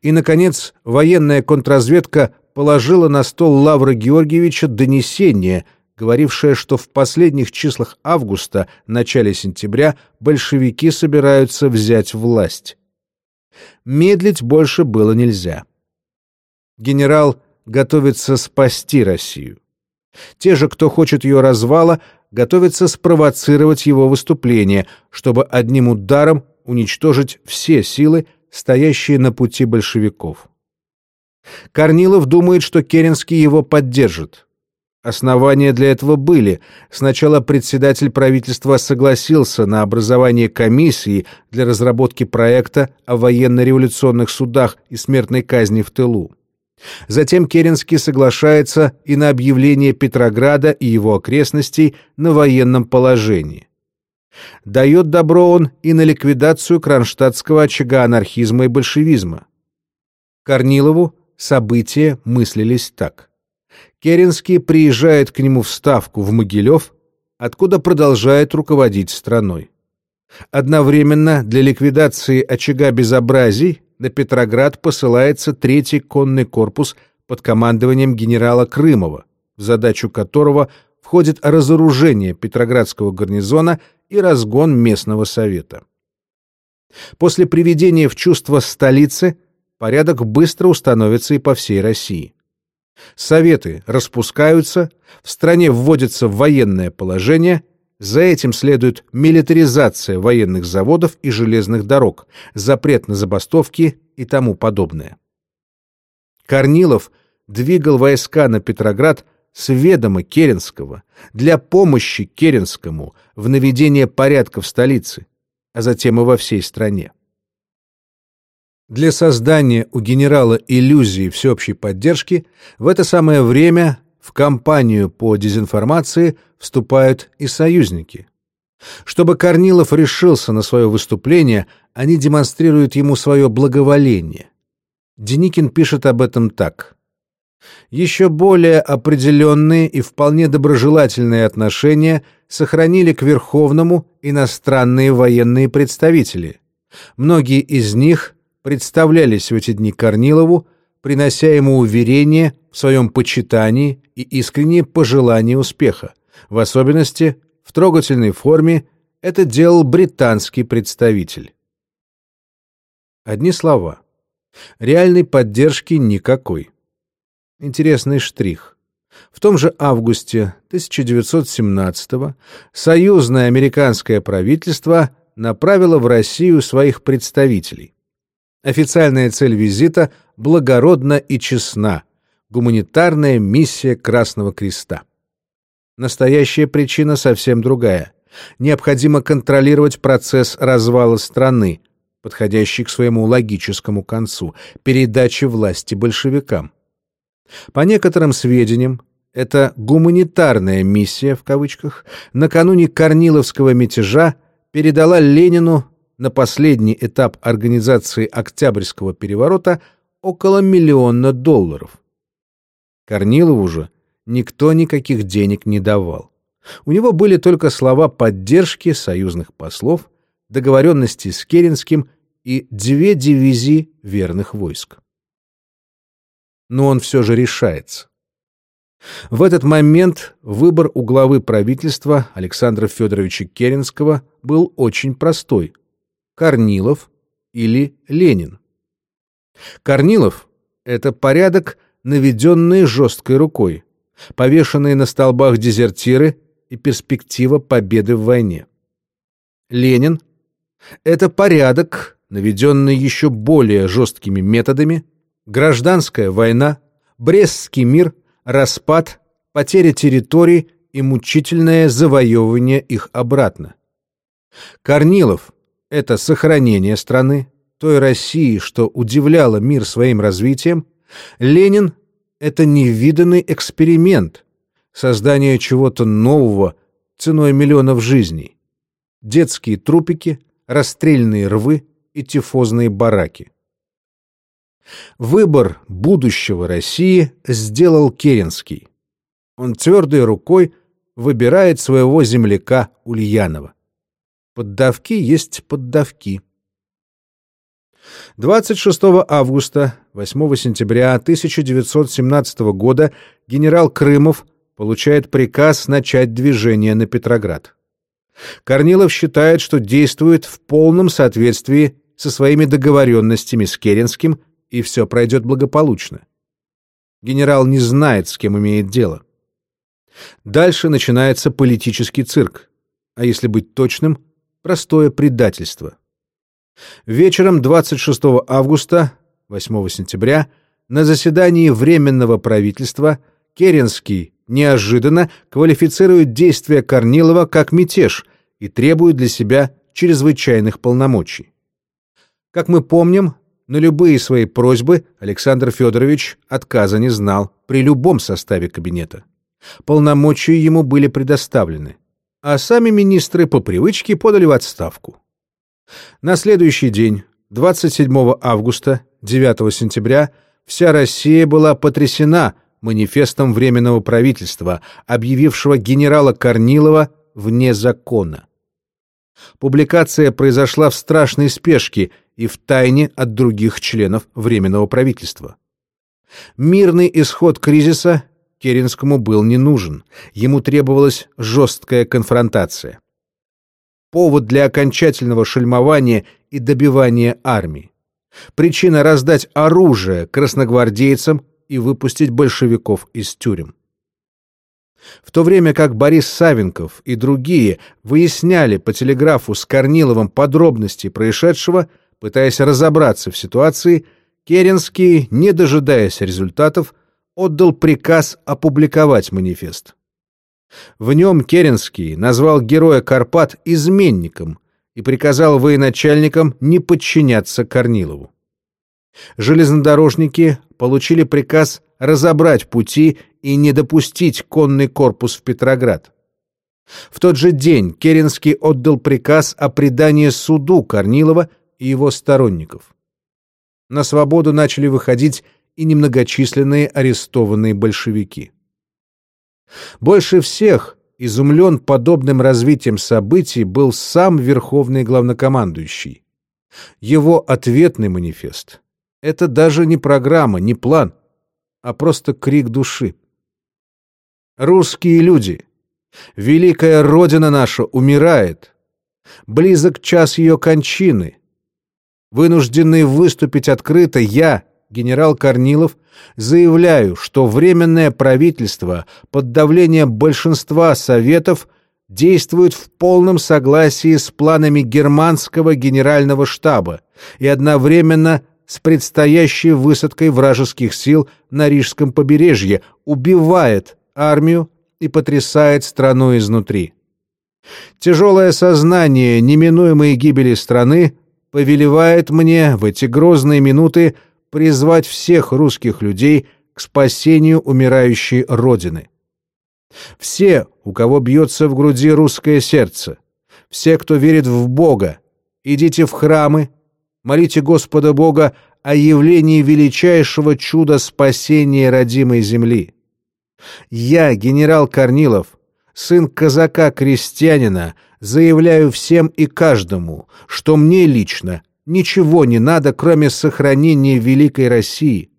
И, наконец, военная контрразведка положила на стол Лавра Георгиевича донесение, говорившее, что в последних числах августа, начале сентября большевики собираются взять власть. Медлить больше было нельзя. Генерал готовится спасти Россию. Те же, кто хочет ее развала, готовятся спровоцировать его выступление, чтобы одним ударом уничтожить все силы, стоящие на пути большевиков. Корнилов думает, что Керенский его поддержит. Основания для этого были. Сначала председатель правительства согласился на образование комиссии для разработки проекта о военно-революционных судах и смертной казни в тылу. Затем Керенский соглашается и на объявление Петрограда и его окрестностей на военном положении. Дает добро он и на ликвидацию кронштадтского очага анархизма и большевизма. Корнилову события мыслились так. Керенский приезжает к нему в Ставку в Могилев, откуда продолжает руководить страной. Одновременно для ликвидации очага безобразий на Петроград посылается третий конный корпус под командованием генерала Крымова, в задачу которого входит разоружение Петроградского гарнизона и разгон местного совета. После приведения в чувство столицы порядок быстро установится и по всей России. Советы распускаются, в стране вводится военное положение – за этим следует милитаризация военных заводов и железных дорог, запрет на забастовки и тому подобное. Корнилов двигал войска на Петроград с ведома Керенского для помощи Керенскому в наведении порядка в столице, а затем и во всей стране. Для создания у генерала иллюзии всеобщей поддержки в это самое время в кампанию по дезинформации вступают и союзники. Чтобы Корнилов решился на свое выступление, они демонстрируют ему свое благоволение. Деникин пишет об этом так. Еще более определенные и вполне доброжелательные отношения сохранили к Верховному иностранные военные представители. Многие из них представлялись в эти дни Корнилову, принося ему уверение в своем почитании и искреннее пожелание успеха. В особенности, в трогательной форме, это делал британский представитель. Одни слова. Реальной поддержки никакой. Интересный штрих. В том же августе 1917 союзное американское правительство направило в Россию своих представителей. Официальная цель визита благородна и честна – гуманитарная миссия Красного Креста. Настоящая причина совсем другая. Необходимо контролировать процесс развала страны, подходящий к своему логическому концу – передачи власти большевикам. По некоторым сведениям, это гуманитарная миссия, в кавычках, накануне Корниловского мятежа передала Ленину на последний этап организации Октябрьского переворота около миллиона долларов. Корнилову же никто никаких денег не давал. У него были только слова поддержки союзных послов, договоренности с Керенским и две дивизии верных войск. Но он все же решается. В этот момент выбор у главы правительства Александра Федоровича Керенского был очень простой – Корнилов или Ленин. Корнилов — это порядок, наведенный жесткой рукой, повешенные на столбах дезертиры и перспектива победы в войне. Ленин — это порядок, наведенный еще более жесткими методами, гражданская война, Брестский мир, распад, потеря территорий и мучительное завоевывание их обратно. Корнилов это сохранение страны, той России, что удивляла мир своим развитием, Ленин — это невиданный эксперимент, создание чего-то нового ценой миллионов жизней. Детские трупики, расстрельные рвы и тифозные бараки. Выбор будущего России сделал Керенский. Он твердой рукой выбирает своего земляка Ульянова. Поддавки есть поддавки. 26 августа, 8 сентября 1917 года генерал Крымов получает приказ начать движение на Петроград. Корнилов считает, что действует в полном соответствии со своими договоренностями с Керенским и все пройдет благополучно. Генерал не знает, с кем имеет дело. Дальше начинается политический цирк, а если быть точным, простое предательство. Вечером 26 августа, 8 сентября, на заседании Временного правительства Керенский неожиданно квалифицирует действия Корнилова как мятеж и требует для себя чрезвычайных полномочий. Как мы помним, на любые свои просьбы Александр Федорович отказа не знал при любом составе кабинета. Полномочия ему были предоставлены, а сами министры по привычке подали в отставку. На следующий день, 27 августа, 9 сентября, вся Россия была потрясена манифестом Временного правительства, объявившего генерала Корнилова вне закона. Публикация произошла в страшной спешке и в тайне от других членов Временного правительства. Мирный исход кризиса Керенскому был не нужен, ему требовалась жесткая конфронтация. Повод для окончательного шельмования и добивания армии. Причина раздать оружие красногвардейцам и выпустить большевиков из тюрем. В то время как Борис Савенков и другие выясняли по телеграфу с Корниловым подробности происшедшего, пытаясь разобраться в ситуации, Керенский, не дожидаясь результатов, отдал приказ опубликовать манифест. В нем Керенский назвал героя Карпат изменником и приказал военачальникам не подчиняться Корнилову. Железнодорожники получили приказ разобрать пути и не допустить конный корпус в Петроград. В тот же день Керенский отдал приказ о предании суду Корнилова и его сторонников. На свободу начали выходить и немногочисленные арестованные большевики. Больше всех изумлен подобным развитием событий был сам верховный главнокомандующий. Его ответный манифест — это даже не программа, не план, а просто крик души. Русские люди, великая Родина наша умирает, близок час ее кончины. Вынужденный выступить открыто я — генерал Корнилов, заявляю, что Временное правительство под давлением большинства советов действует в полном согласии с планами германского генерального штаба и одновременно с предстоящей высадкой вражеских сил на Рижском побережье, убивает армию и потрясает страну изнутри. Тяжелое сознание неминуемой гибели страны повелевает мне в эти грозные минуты призвать всех русских людей к спасению умирающей Родины. Все, у кого бьется в груди русское сердце, все, кто верит в Бога, идите в храмы, молите Господа Бога о явлении величайшего чуда спасения родимой земли. Я, генерал Корнилов, сын казака-крестьянина, заявляю всем и каждому, что мне лично ничего не надо, кроме сохранения великой России.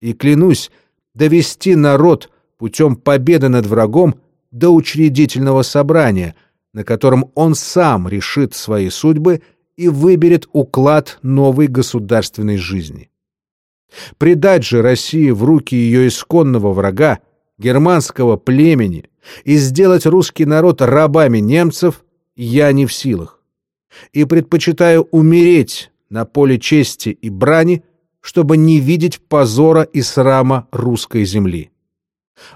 И клянусь довести народ путем победы над врагом до учредительного собрания, на котором он сам решит свои судьбы и выберет уклад новой государственной жизни. Предать же России в руки ее исконного врага, германского племени, и сделать русский народ рабами немцев я не в силах. И предпочитаю умереть на поле чести и брани, чтобы не видеть позора и срама русской земли.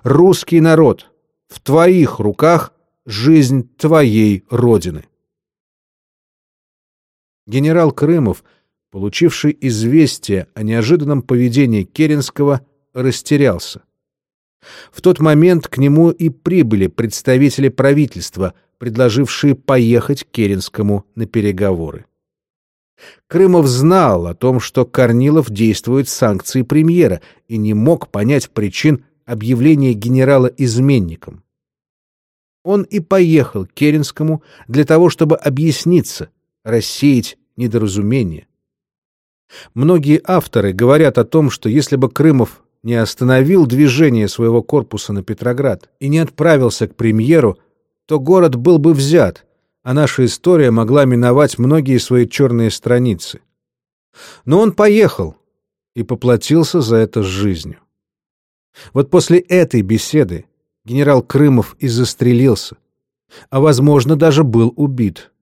Русский народ, в твоих руках жизнь твоей родины. Генерал Крымов, получивший известие о неожиданном поведении Керенского, растерялся. В тот момент к нему и прибыли представители правительства, предложившие поехать Керенскому на переговоры. Крымов знал о том, что Корнилов действует с санкцией премьера и не мог понять причин объявления генерала изменником. Он и поехал к Керенскому для того, чтобы объясниться, рассеять недоразумение. Многие авторы говорят о том, что если бы Крымов не остановил движение своего корпуса на Петроград и не отправился к премьеру, то город был бы взят, а наша история могла миновать многие свои черные страницы. Но он поехал и поплатился за это жизнью. Вот после этой беседы генерал Крымов и застрелился, а, возможно, даже был убит.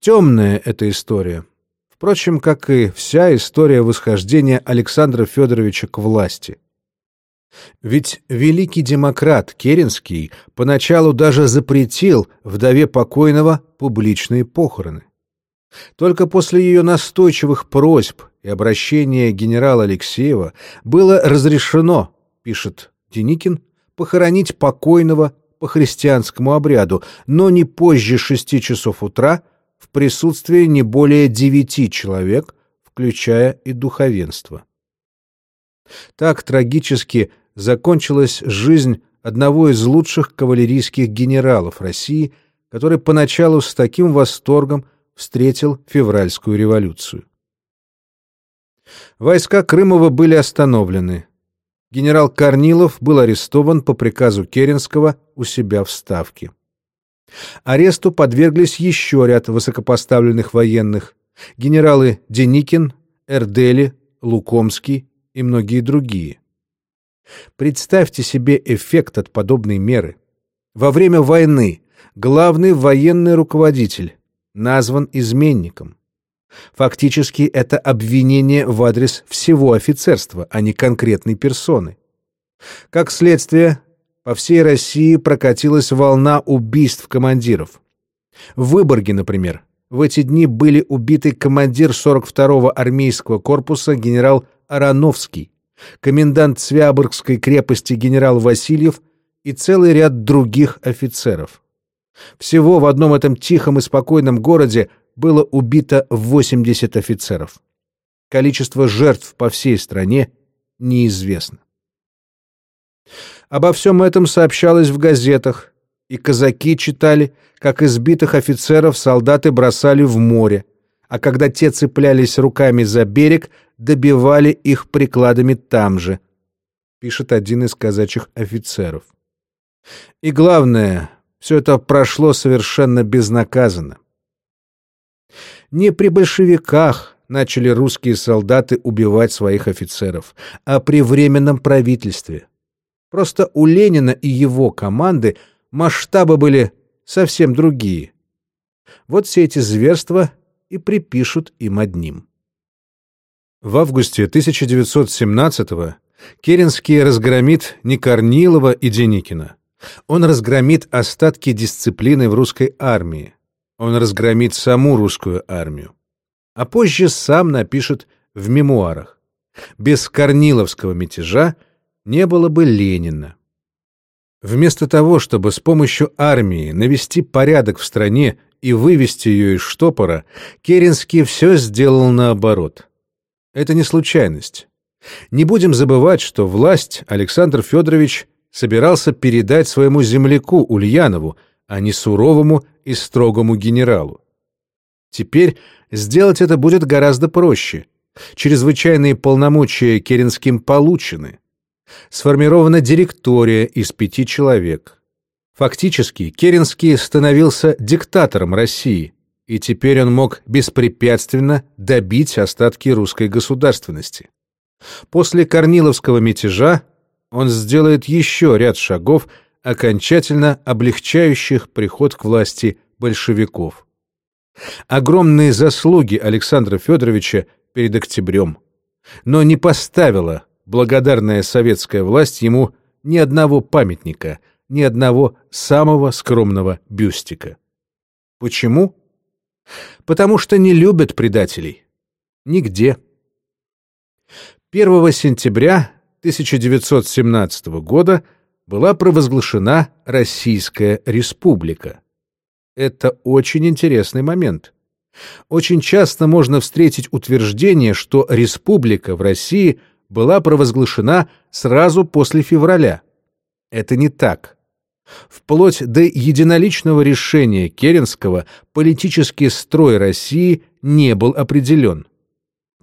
Темная эта история, впрочем, как и вся история восхождения Александра Федоровича к власти. Ведь великий демократ Керенский поначалу даже запретил вдове покойного публичные похороны. Только после ее настойчивых просьб и обращения генерала Алексеева было разрешено, пишет Деникин, похоронить покойного по христианскому обряду, но не позже шести часов утра в присутствии не более девяти человек, включая и духовенство. Так трагически закончилась жизнь одного из лучших кавалерийских генералов России, который поначалу с таким восторгом встретил февральскую революцию. Войска Крымова были остановлены. Генерал Корнилов был арестован по приказу Керенского у себя в Ставке. Аресту подверглись еще ряд высокопоставленных военных — генералы Деникин, Эрдели, Лукомский и многие другие. Представьте себе эффект от подобной меры. Во время войны главный военный руководитель назван изменником. Фактически это обвинение в адрес всего офицерства, а не конкретной персоны. Как следствие, по всей России прокатилась волна убийств командиров. В Выборге, например, в эти дни были убиты командир 42-го армейского корпуса генерал Ароновский, комендант Свяборгской крепости генерал Васильев и целый ряд других офицеров. Всего в одном этом тихом и спокойном городе было убито 80 офицеров. Количество жертв по всей стране неизвестно. Обо всем этом сообщалось в газетах, и казаки читали, как избитых офицеров солдаты бросали в море, а когда те цеплялись руками за берег, добивали их прикладами там же, пишет один из казачьих офицеров. И главное, все это прошло совершенно безнаказанно. Не при большевиках начали русские солдаты убивать своих офицеров, а при Временном правительстве. Просто у Ленина и его команды масштабы были совсем другие. Вот все эти зверства и припишут им одним. В августе 1917-го Керенский разгромит не Корнилова и Деникина. Он разгромит остатки дисциплины в русской армии. Он разгромит саму русскую армию. А позже сам напишет в мемуарах. Без Корниловского мятежа не было бы Ленина. Вместо того, чтобы с помощью армии навести порядок в стране и вывести ее из штопора, Керенский все сделал наоборот. Это не случайность. Не будем забывать, что власть Александр Федорович собирался передать своему земляку Ульянову, а не суровому и строгому генералу. Теперь сделать это будет гораздо проще. Чрезвычайные полномочия Керенским получены. Сформирована директория из пяти человек. Фактически Керенский становился диктатором России – и теперь он мог беспрепятственно добить остатки русской государственности. После Корниловского мятежа он сделает еще ряд шагов, окончательно облегчающих приход к власти большевиков. Огромные заслуги Александра Федоровича перед октябрем, но не поставила благодарная советская власть ему ни одного памятника, ни одного самого скромного бюстика. Почему? Потому что не любят предателей. Нигде. 1 сентября 1917 года была провозглашена Российская Республика. Это очень интересный момент. Очень часто можно встретить утверждение, что республика в России была провозглашена сразу после февраля. Это не так. Вплоть до единоличного решения Керенского политический строй России не был определен.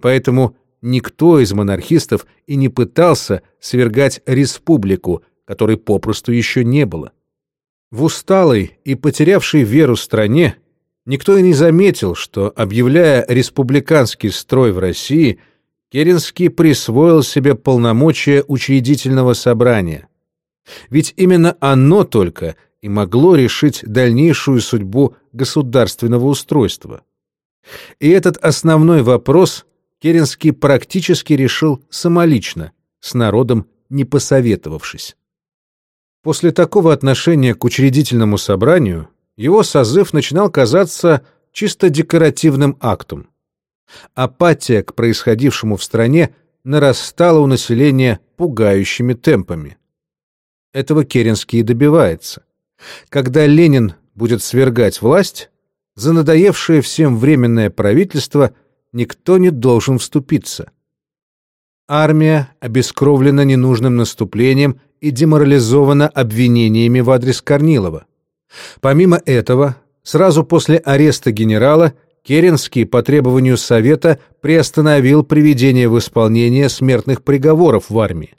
Поэтому никто из монархистов и не пытался свергать республику, которой попросту еще не было. В усталой и потерявшей веру стране никто и не заметил, что, объявляя республиканский строй в России, Керенский присвоил себе полномочия учредительного собрания – ведь именно оно только и могло решить дальнейшую судьбу государственного устройства. И этот основной вопрос Керенский практически решил самолично, с народом не посоветовавшись. После такого отношения к учредительному собранию его созыв начинал казаться чисто декоративным актом. Апатия к происходившему в стране нарастала у населения пугающими темпами. Этого Керенский и добивается. Когда Ленин будет свергать власть, за надоевшее всем временное правительство никто не должен вступиться. Армия обескровлена ненужным наступлением и деморализована обвинениями в адрес Корнилова. Помимо этого, сразу после ареста генерала Керенский по требованию Совета приостановил приведение в исполнение смертных приговоров в армии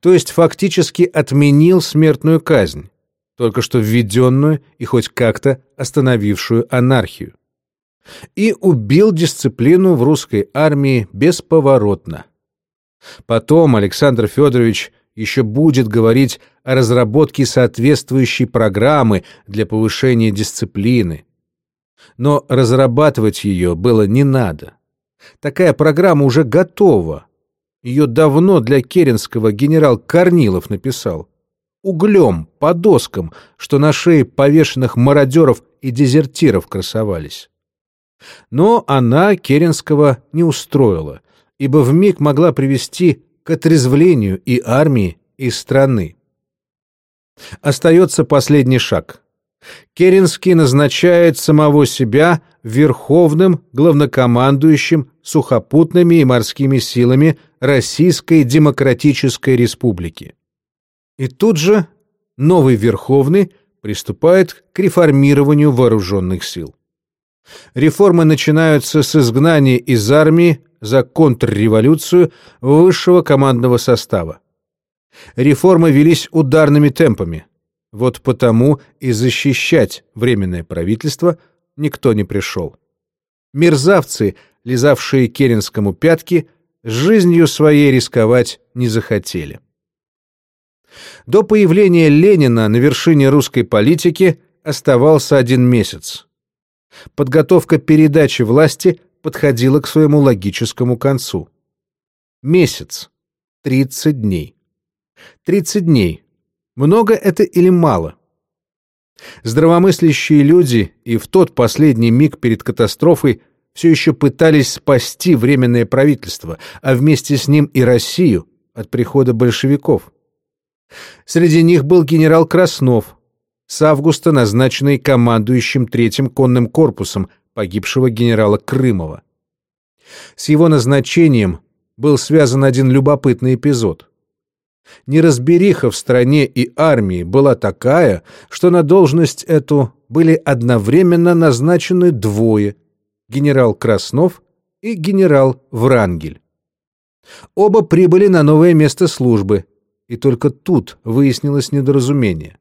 то есть фактически отменил смертную казнь, только что введенную и хоть как-то остановившую анархию. И убил дисциплину в русской армии бесповоротно. Потом Александр Федорович еще будет говорить о разработке соответствующей программы для повышения дисциплины. Но разрабатывать ее было не надо. Такая программа уже готова, ее давно для Керенского генерал Корнилов написал. Углем, по доскам, что на шее повешенных мародеров и дезертиров красовались. Но она Керенского не устроила, ибо вмиг могла привести к отрезвлению и армии, и страны. Остается последний шаг. Керенский назначает самого себя верховным главнокомандующим сухопутными и морскими силами Российской Демократической Республики. И тут же новый Верховный приступает к реформированию вооруженных сил. Реформы начинаются с изгнания из армии за контрреволюцию высшего командного состава. Реформы велись ударными темпами. Вот потому и защищать Временное правительство никто не пришел. Мерзавцы, лизавшие Керенскому пятки, жизнью своей рисковать не захотели. До появления Ленина на вершине русской политики оставался один месяц. Подготовка передачи власти подходила к своему логическому концу. Месяц. 30 дней. 30 дней. Много это или мало? Здравомыслящие люди и в тот последний миг перед катастрофой все еще пытались спасти Временное правительство, а вместе с ним и Россию от прихода большевиков. Среди них был генерал Краснов, с августа назначенный командующим Третьим конным корпусом погибшего генерала Крымова. С его назначением был связан один любопытный эпизод. Неразбериха в стране и армии была такая, что на должность эту были одновременно назначены двое – генерал Краснов и генерал Врангель. Оба прибыли на новое место службы, и только тут выяснилось недоразумение.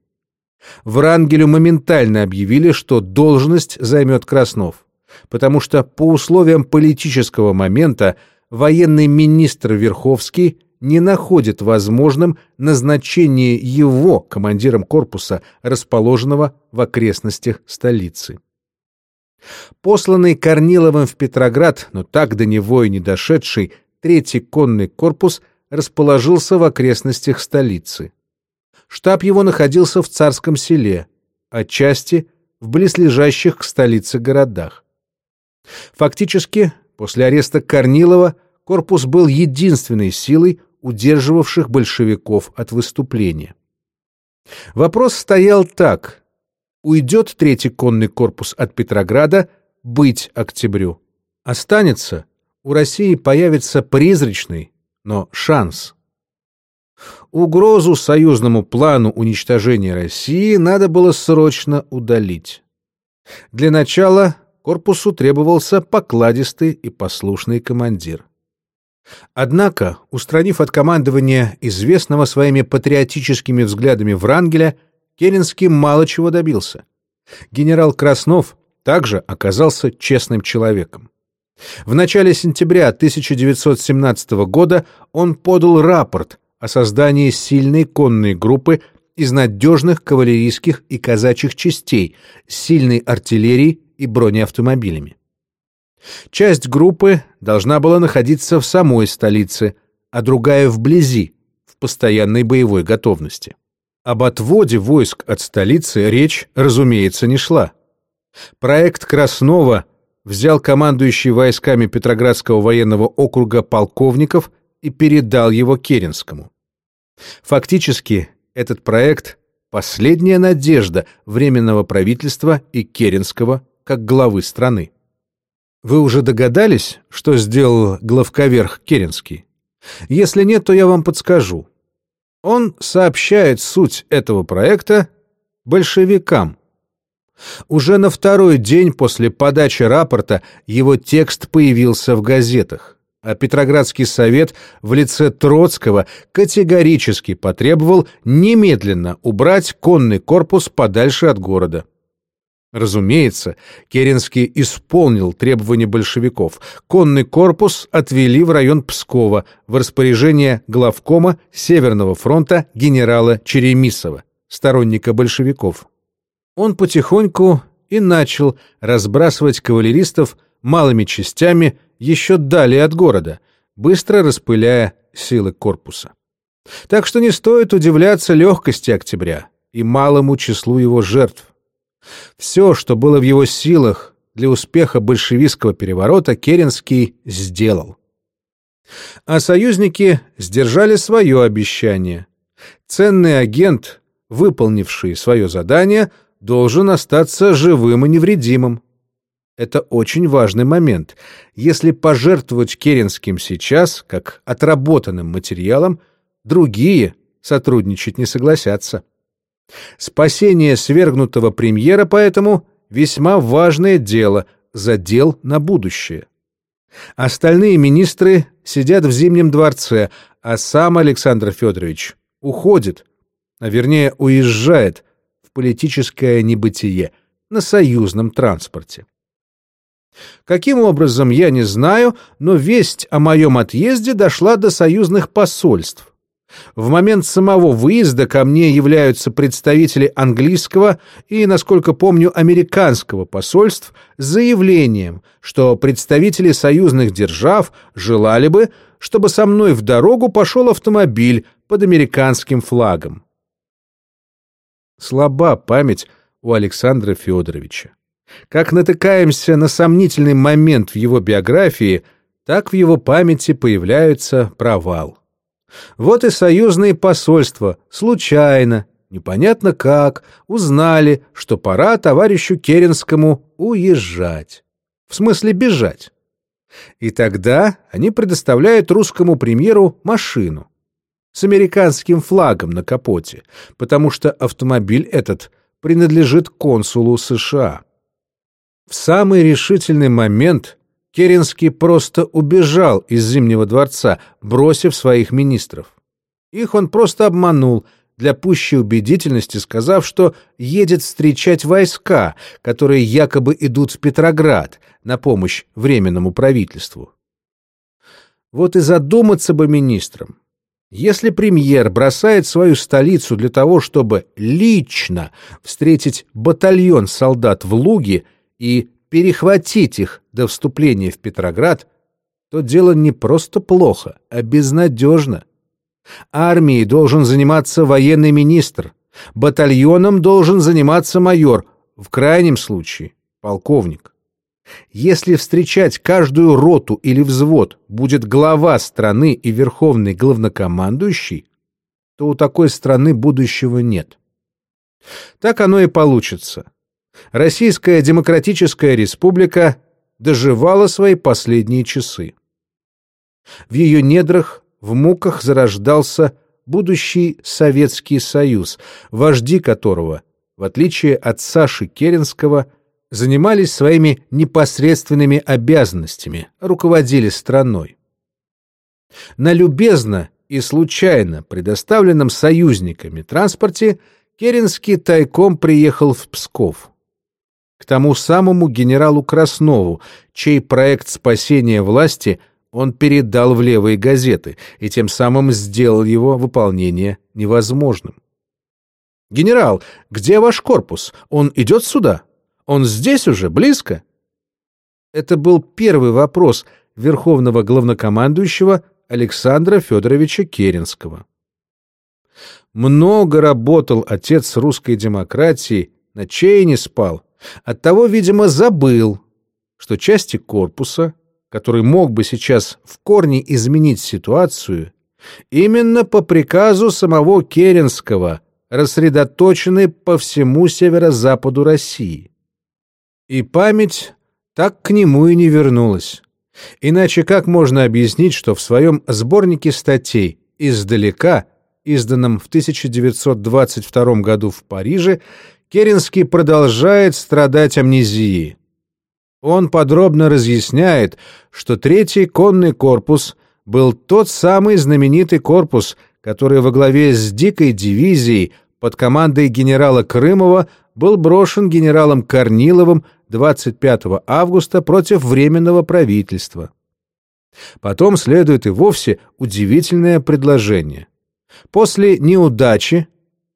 Врангелю моментально объявили, что должность займет Краснов, потому что по условиям политического момента военный министр Верховский не находит возможным назначение его командиром корпуса, расположенного в окрестностях столицы. Посланный Корниловым в Петроград, но так до него и не дошедший, третий конный корпус расположился в окрестностях столицы. Штаб его находился в Царском селе, отчасти в близлежащих к столице городах. Фактически, после ареста Корнилова корпус был единственной силой, удерживавших большевиков от выступления. Вопрос стоял так уйдет третий конный корпус от Петрограда, быть октябрю. Останется, у России появится призрачный, но шанс. Угрозу союзному плану уничтожения России надо было срочно удалить. Для начала корпусу требовался покладистый и послушный командир. Однако, устранив от командования известного своими патриотическими взглядами Врангеля, Керенский мало чего добился. Генерал Краснов также оказался честным человеком. В начале сентября 1917 года он подал рапорт о создании сильной конной группы из надежных кавалерийских и казачьих частей сильной артиллерией и бронеавтомобилями. Часть группы должна была находиться в самой столице, а другая вблизи, в постоянной боевой готовности. Об отводе войск от столицы речь, разумеется, не шла. Проект Краснова взял командующий войсками Петроградского военного округа полковников и передал его Керенскому. Фактически, этот проект — последняя надежда Временного правительства и Керенского как главы страны. Вы уже догадались, что сделал главковерх Керенский? Если нет, то я вам подскажу. Он сообщает суть этого проекта большевикам. Уже на второй день после подачи рапорта его текст появился в газетах, а Петроградский совет в лице Троцкого категорически потребовал немедленно убрать конный корпус подальше от города. Разумеется, Керенский исполнил требования большевиков. Конный корпус отвели в район Пскова в распоряжение главкома Северного фронта генерала Черемисова, сторонника большевиков. Он потихоньку и начал разбрасывать кавалеристов малыми частями еще далее от города, быстро распыляя силы корпуса. Так что не стоит удивляться легкости октября и малому числу его жертв. Все, что было в его силах для успеха большевистского переворота, Керенский сделал. А союзники сдержали свое обещание. Ценный агент, выполнивший свое задание, должен остаться живым и невредимым. Это очень важный момент. Если пожертвовать Керенским сейчас, как отработанным материалом, другие сотрудничать не согласятся. Спасение свергнутого премьера поэтому весьма важное дело, задел на будущее. Остальные министры сидят в Зимнем дворце, а сам Александр Федорович уходит, а вернее уезжает в политическое небытие на союзном транспорте. Каким образом, я не знаю, но весть о моем отъезде дошла до союзных посольств. В момент самого выезда ко мне являются представители английского и, насколько помню, американского посольств с заявлением, что представители союзных держав желали бы, чтобы со мной в дорогу пошел автомобиль под американским флагом. Слаба память у Александра Федоровича. Как натыкаемся на сомнительный момент в его биографии, так в его памяти появляется провал. Вот и союзные посольства случайно, непонятно как, узнали, что пора товарищу Керенскому уезжать. В смысле бежать. И тогда они предоставляют русскому премьеру машину с американским флагом на капоте, потому что автомобиль этот принадлежит консулу США. В самый решительный момент Керенский просто убежал из Зимнего дворца, бросив своих министров. Их он просто обманул, для пущей убедительности сказав, что едет встречать войска, которые якобы идут в Петроград на помощь Временному правительству. Вот и задуматься бы министрам. Если премьер бросает свою столицу для того, чтобы лично встретить батальон солдат в Луге и перехватить их до вступления в Петроград, то дело не просто плохо, а безнадежно. Армией должен заниматься военный министр, батальоном должен заниматься майор, в крайнем случае полковник. Если встречать каждую роту или взвод будет глава страны и верховный главнокомандующий, то у такой страны будущего нет. Так оно и получится. Российская Демократическая Республика доживала свои последние часы. В ее недрах в муках зарождался будущий Советский Союз, вожди которого, в отличие от Саши Керенского, занимались своими непосредственными обязанностями, руководили страной. На любезно и случайно предоставленном союзниками транспорте Керенский тайком приехал в Псков. К тому самому генералу Краснову, чей проект спасения власти он передал в левые газеты и тем самым сделал его выполнение невозможным. «Генерал, где ваш корпус? Он идет сюда? Он здесь уже, близко?» Это был первый вопрос верховного главнокомандующего Александра Федоровича Керенского. Много работал отец русской демократии, ночей не спал, оттого, видимо, забыл, что части корпуса, который мог бы сейчас в корне изменить ситуацию, именно по приказу самого Керенского рассредоточены по всему северо-западу России. И память так к нему и не вернулась. Иначе как можно объяснить, что в своем сборнике статей «Издалека», изданном в 1922 году в Париже, Керенский продолжает страдать амнезией. Он подробно разъясняет, что третий конный корпус был тот самый знаменитый корпус, который во главе с дикой дивизией под командой генерала Крымова был брошен генералом Корниловым 25 августа против Временного правительства. Потом следует и вовсе удивительное предложение. После неудачи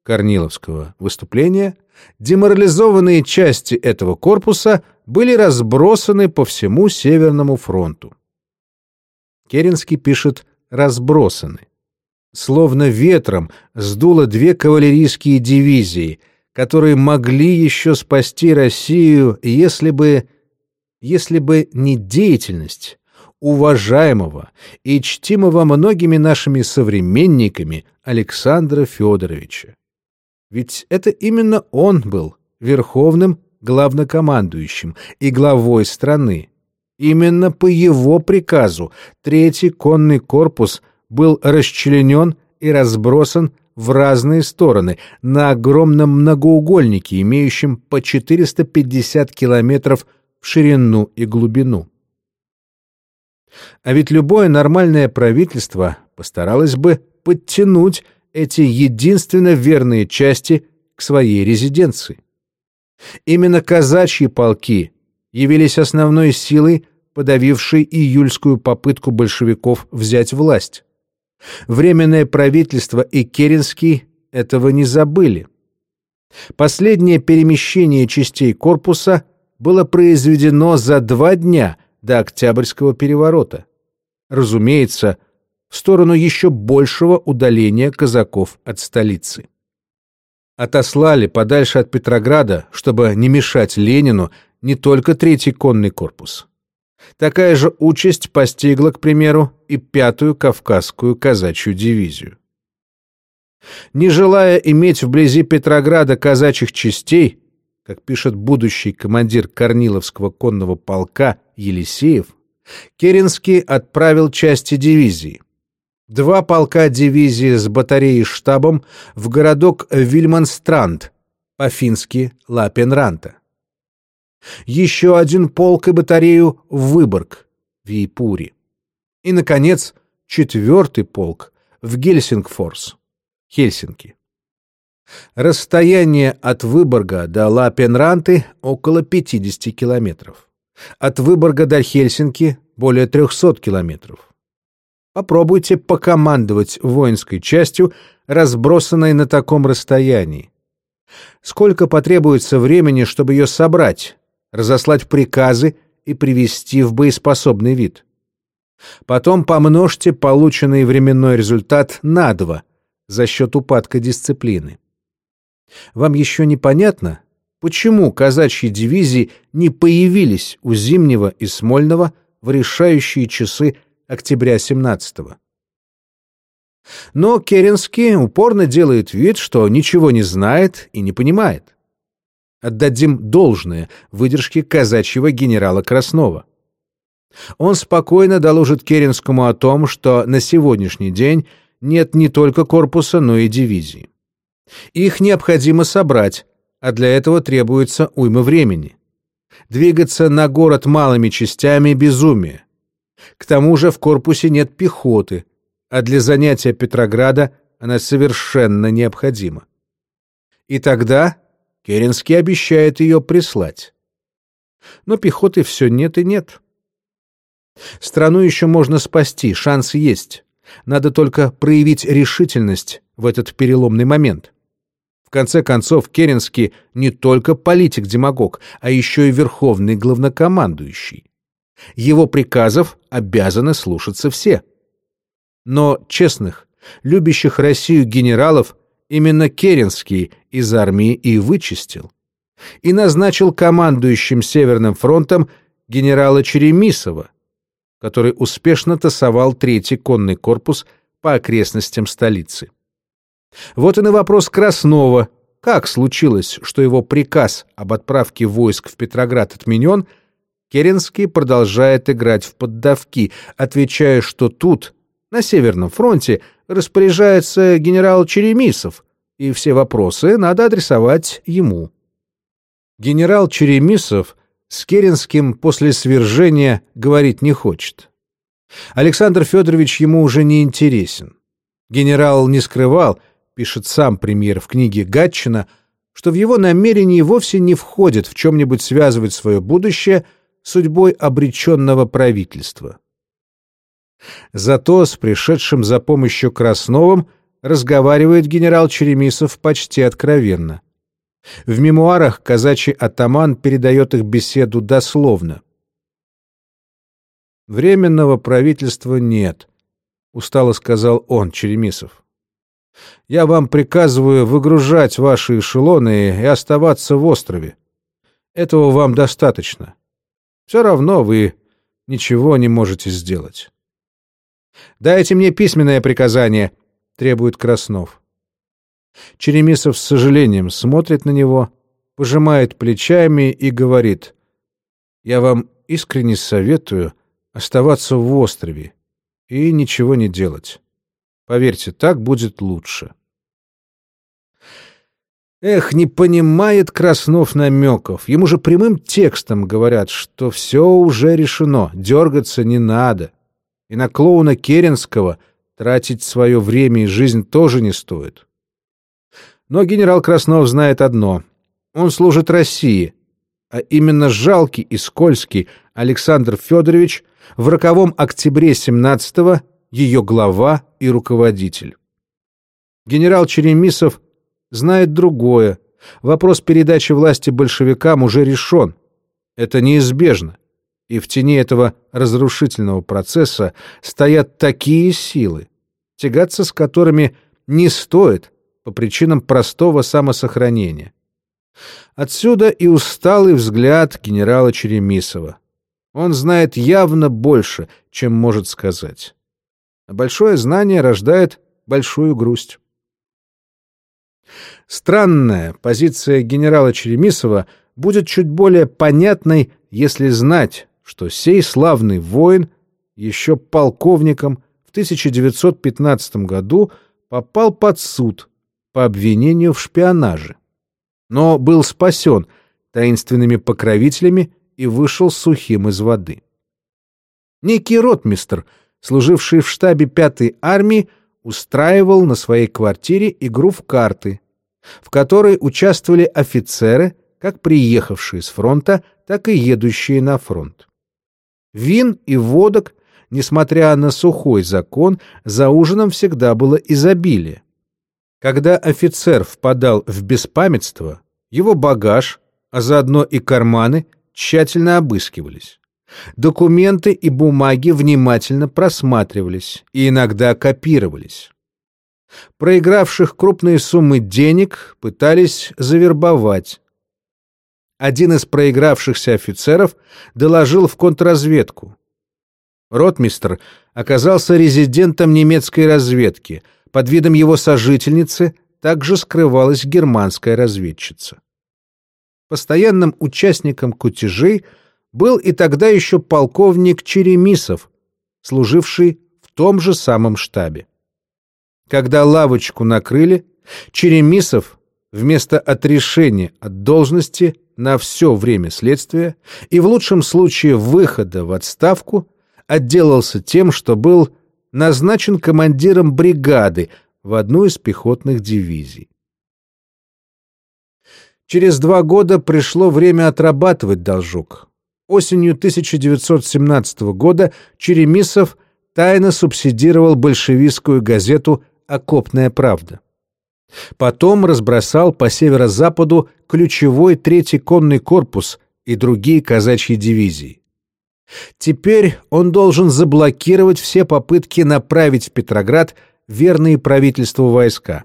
Корниловского выступления деморализованные части этого корпуса были разбросаны по всему Северному фронту. Керенский пишет «разбросаны». Словно ветром сдуло две кавалерийские дивизии — которые могли еще спасти Россию, если бы... если бы не деятельность уважаемого и чтимого многими нашими современниками Александра Федоровича. Ведь это именно он был верховным главнокомандующим и главой страны. Именно по его приказу Третий конный корпус был расчленен и разбросан в разные стороны на огромном многоугольнике, имеющем по 450 километров в ширину и глубину. А ведь любое нормальное правительство постаралось бы подтянуть эти единственно верные части к своей резиденции. Именно казачьи полки явились основной силой, подавившей июльскую попытку большевиков взять власть. Временное правительство и Керенский этого не забыли. Последнее перемещение частей корпуса было произведено за два дня до Октябрьского переворота. Разумеется, в сторону еще большего удаления казаков от столицы. Отослали подальше от Петрограда, чтобы не мешать Ленину, не только Третий конный корпус. Такая же участь постигла, к примеру, и пятую Кавказскую казачью дивизию. Не желая иметь вблизи Петрограда казачьих частей, как пишет будущий командир Корниловского конного полка Елисеев, Керенский отправил части дивизии. Два полка дивизии с батареей штабом в городок Вильманстранд, по-фински Лапенранта еще один полк и батарею в Выборг, в Яйпуре. И, наконец, четвертый полк в Гельсингфорс, Хельсинки. Расстояние от Выборга до Ла-Пенранты около 50 километров. От Выборга до Хельсинки более 300 километров. Попробуйте покомандовать воинской частью, разбросанной на таком расстоянии. Сколько потребуется времени, чтобы ее собрать, разослать приказы и привести в боеспособный вид. Потом помножьте полученный временной результат на два за счет упадка дисциплины. Вам еще непонятно, почему казачьи дивизии не появились у Зимнего и Смольного в решающие часы октября 17 -го. Но Керенский упорно делает вид, что ничего не знает и не понимает. Отдадим должное выдержке казачьего генерала Краснова. Он спокойно доложит Керенскому о том, что на сегодняшний день нет не только корпуса, но и дивизии. Их необходимо собрать, а для этого требуется уйма времени. Двигаться на город малыми частями – безумие. К тому же в корпусе нет пехоты, а для занятия Петрограда она совершенно необходима. И тогда Керенский обещает ее прислать. Но пехоты все нет и нет. Страну еще можно спасти, шанс есть. Надо только проявить решительность в этот переломный момент. В конце концов, Керенский не только политик-демагог, а еще и верховный главнокомандующий. Его приказов обязаны слушаться все. Но честных, любящих Россию генералов именно Керенский из армии и вычистил. И назначил командующим Северным фронтом генерала Черемисова, который успешно тасовал третий конный корпус по окрестностям столицы. Вот и на вопрос Краснова, как случилось, что его приказ об отправке войск в Петроград отменен, Керенский продолжает играть в поддавки, отвечая, что тут, на Северном фронте, распоряжается генерал Черемисов, и все вопросы надо адресовать ему. Генерал Черемисов с Керенским после свержения говорить не хочет. Александр Федорович ему уже не интересен. Генерал не скрывал, пишет сам премьер в книге Гатчина, что в его намерении вовсе не входит в чем-нибудь связывать свое будущее судьбой обреченного правительства. Зато с пришедшим за помощью Красновым разговаривает генерал Черемисов почти откровенно. В мемуарах казачий атаман передает их беседу дословно. «Временного правительства нет», — устало сказал он, Черемисов. «Я вам приказываю выгружать ваши эшелоны и оставаться в острове. Этого вам достаточно. Все равно вы ничего не можете сделать». «Дайте мне письменное приказание», — требует Краснов. Черемисов с сожалением смотрит на него, пожимает плечами и говорит, «Я вам искренне советую оставаться в острове и ничего не делать. Поверьте, так будет лучше». Эх, не понимает Краснов намеков. Ему же прямым текстом говорят, что все уже решено, дергаться не надо. И на клоуна Керенского тратить свое время и жизнь тоже не стоит. Но генерал Краснов знает одно. Он служит России, а именно жалкий и скользкий Александр Федорович в роковом октябре 17-го ее глава и руководитель. Генерал Черемисов знает другое. Вопрос передачи власти большевикам уже решен. Это неизбежно. И в тени этого разрушительного процесса стоят такие силы, тягаться с которыми не стоит, по причинам простого самосохранения. Отсюда и усталый взгляд генерала Черемисова. Он знает явно больше, чем может сказать. А большое знание рождает большую грусть. Странная позиция генерала Черемисова будет чуть более понятной, если знать, что сей славный воин еще полковником в 1915 году попал под суд по обвинению в шпионаже, но был спасен таинственными покровителями и вышел сухим из воды. Некий ротмистр, служивший в штабе пятой армии, устраивал на своей квартире игру в карты, в которой участвовали офицеры, как приехавшие с фронта, так и едущие на фронт. Вин и водок, несмотря на сухой закон, за ужином всегда было изобилие. Когда офицер впадал в беспамятство, его багаж, а заодно и карманы, тщательно обыскивались. Документы и бумаги внимательно просматривались и иногда копировались. Проигравших крупные суммы денег пытались завербовать. Один из проигравшихся офицеров доложил в контрразведку. Ротмистр оказался резидентом немецкой разведки — под видом его сожительницы также скрывалась германская разведчица. Постоянным участником кутежей был и тогда еще полковник Черемисов, служивший в том же самом штабе. Когда лавочку накрыли, Черемисов вместо отрешения от должности на все время следствия и в лучшем случае выхода в отставку отделался тем, что был назначен командиром бригады в одну из пехотных дивизий. Через два года пришло время отрабатывать должок. Осенью 1917 года Черемисов тайно субсидировал большевистскую газету «Окопная правда». Потом разбросал по северо-западу ключевой третий конный корпус и другие казачьи дивизии. Теперь он должен заблокировать все попытки направить в Петроград верные правительству войска.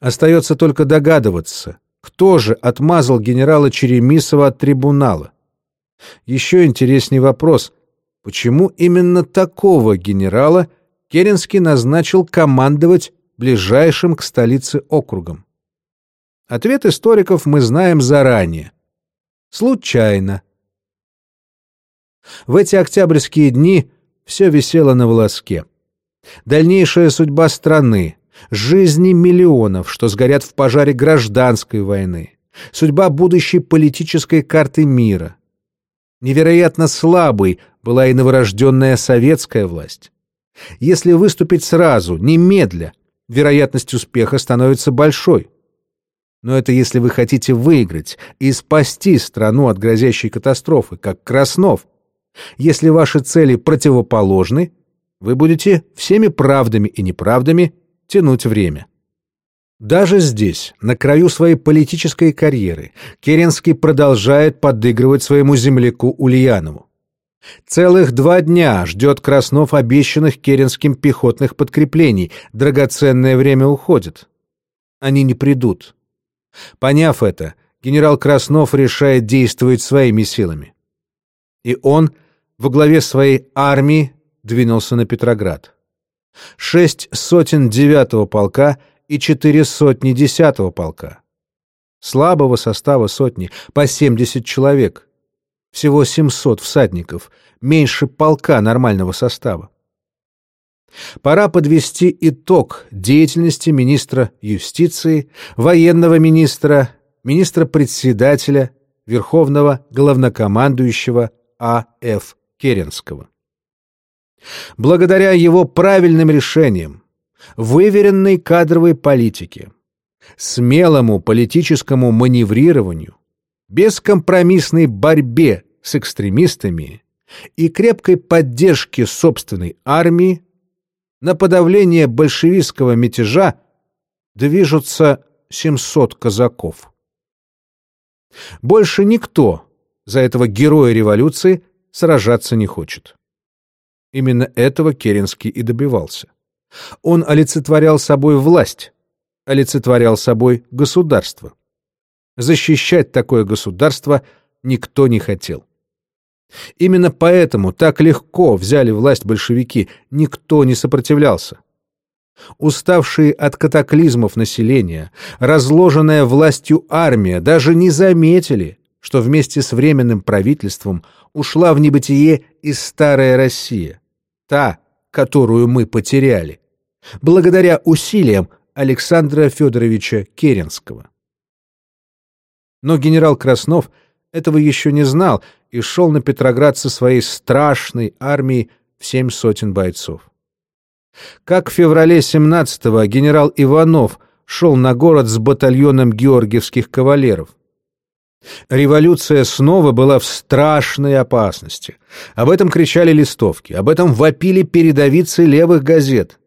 Остается только догадываться, кто же отмазал генерала Черемисова от трибунала. Еще интереснее вопрос, почему именно такого генерала Керенский назначил командовать ближайшим к столице округом? Ответ историков мы знаем заранее. Случайно. В эти октябрьские дни все висело на волоске. Дальнейшая судьба страны, жизни миллионов, что сгорят в пожаре гражданской войны, судьба будущей политической карты мира. Невероятно слабой была и новорожденная советская власть. Если выступить сразу, немедля, вероятность успеха становится большой. Но это если вы хотите выиграть и спасти страну от грозящей катастрофы, как Краснов. Если ваши цели противоположны, вы будете всеми правдами и неправдами тянуть время. Даже здесь, на краю своей политической карьеры, Керенский продолжает подыгрывать своему земляку Ульянову. Целых два дня ждет Краснов обещанных Керенским пехотных подкреплений. Драгоценное время уходит. Они не придут. Поняв это, генерал Краснов решает действовать своими силами. И он во главе своей армии двинулся на Петроград. Шесть сотен девятого полка и четыре сотни десятого полка. Слабого состава сотни, по семьдесят человек. Всего семьсот всадников, меньше полка нормального состава. Пора подвести итог деятельности министра юстиции, военного министра, министра-председателя, верховного главнокомандующего А.Ф. Керенского. Благодаря его правильным решениям, выверенной кадровой политике, смелому политическому маневрированию, бескомпромиссной борьбе с экстремистами и крепкой поддержке собственной армии на подавление большевистского мятежа движутся 700 казаков. Больше никто за этого героя революции сражаться не хочет. Именно этого Керенский и добивался. Он олицетворял собой власть, олицетворял собой государство. Защищать такое государство никто не хотел. Именно поэтому так легко взяли власть большевики, никто не сопротивлялся. Уставшие от катаклизмов населения, разложенная властью армия даже не заметили, что вместе с Временным правительством ушла в небытие и старая Россия, та, которую мы потеряли, благодаря усилиям Александра Федоровича Керенского. Но генерал Краснов этого еще не знал и шел на Петроград со своей страшной армией в семь сотен бойцов. Как в феврале 17-го генерал Иванов шел на город с батальоном георгиевских кавалеров. Революция снова была в страшной опасности. Об этом кричали листовки, об этом вопили передовицы левых газет.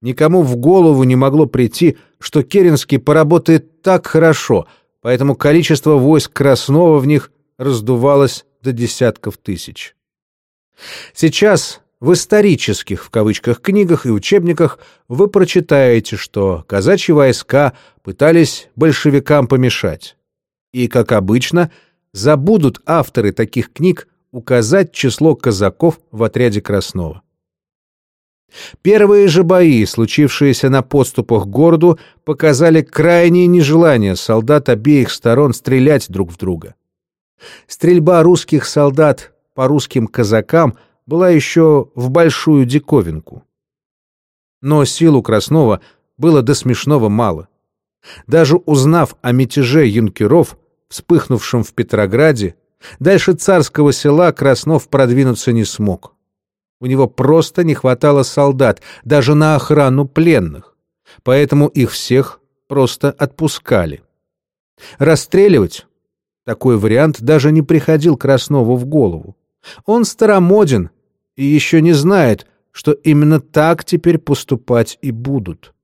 Никому в голову не могло прийти, что Керенский поработает так хорошо, поэтому количество войск Краснова в них раздувалось до десятков тысяч. Сейчас в исторических в кавычках книгах и учебниках вы прочитаете, что казачьи войска пытались большевикам помешать. И, как обычно, забудут авторы таких книг указать число казаков в отряде Краснова. Первые же бои, случившиеся на подступах к городу, показали крайнее нежелание солдат обеих сторон стрелять друг в друга. Стрельба русских солдат по русским казакам была еще в большую диковинку. Но сил у Краснова было до смешного мало. Даже узнав о мятеже юнкеров, вспыхнувшем в Петрограде, дальше царского села Краснов продвинуться не смог. У него просто не хватало солдат, даже на охрану пленных, поэтому их всех просто отпускали. Расстреливать такой вариант даже не приходил Краснову в голову. Он старомоден и еще не знает, что именно так теперь поступать и будут.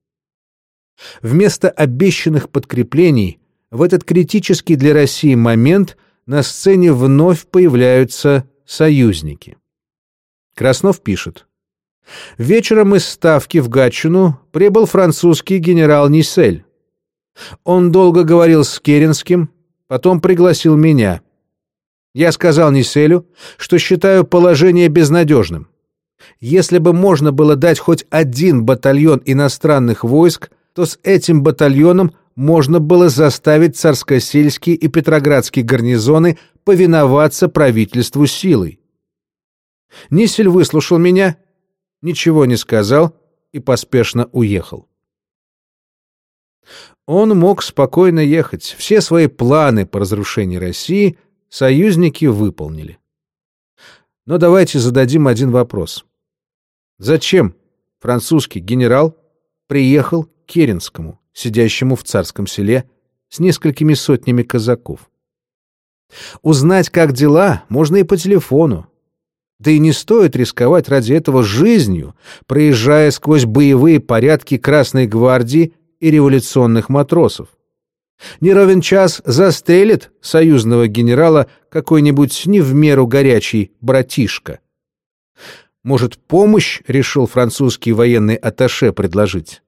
Вместо обещанных подкреплений в этот критический для России момент на сцене вновь появляются союзники. Краснов пишет. Вечером из Ставки в Гатчину прибыл французский генерал Нисель. Он долго говорил с Керенским, потом пригласил меня. Я сказал Ниселю, что считаю положение безнадежным. Если бы можно было дать хоть один батальон иностранных войск, то с этим батальоном можно было заставить царскосельские и петроградские гарнизоны повиноваться правительству силой. Нисель выслушал меня, ничего не сказал и поспешно уехал. Он мог спокойно ехать. Все свои планы по разрушению России союзники выполнили. Но давайте зададим один вопрос. Зачем французский генерал приехал к Керенскому, сидящему в царском селе, с несколькими сотнями казаков? Узнать, как дела, можно и по телефону. Да и не стоит рисковать ради этого жизнью, проезжая сквозь боевые порядки Красной гвардии и революционных матросов. Не ровен час застрелит союзного генерала какой-нибудь не в меру горячий братишка. Может, помощь решил французский военный атташе предложить?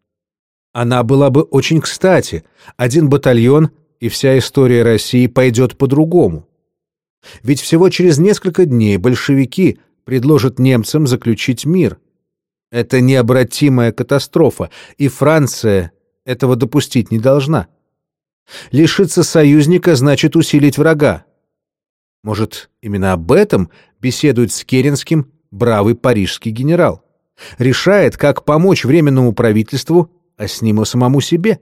Она была бы очень кстати. Один батальон, и вся история России пойдет по-другому. Ведь всего через несколько дней большевики предложат немцам заключить мир. Это необратимая катастрофа, и Франция этого допустить не должна. Лишиться союзника значит усилить врага. Может, именно об этом беседует с Керенским бравый парижский генерал. Решает, как помочь Временному правительству, а с ним и самому себе.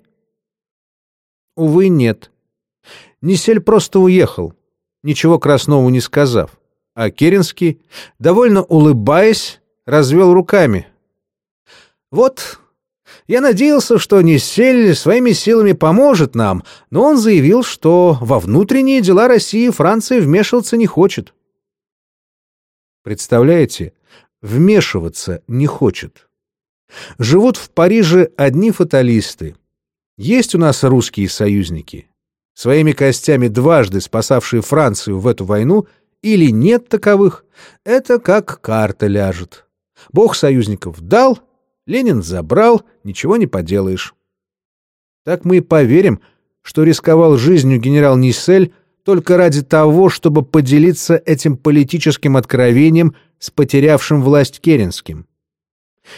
Увы, нет. Несель просто уехал, ничего Краснову не сказав. А Керенский, довольно улыбаясь, развел руками. «Вот, я надеялся, что Несель своими силами поможет нам, но он заявил, что во внутренние дела России Франция вмешиваться не хочет. Представляете, вмешиваться не хочет. Живут в Париже одни фаталисты. Есть у нас русские союзники, своими костями дважды спасавшие Францию в эту войну, или нет таковых, это как карта ляжет. Бог союзников дал, Ленин забрал, ничего не поделаешь. Так мы и поверим, что рисковал жизнью генерал Нисель только ради того, чтобы поделиться этим политическим откровением с потерявшим власть Керенским.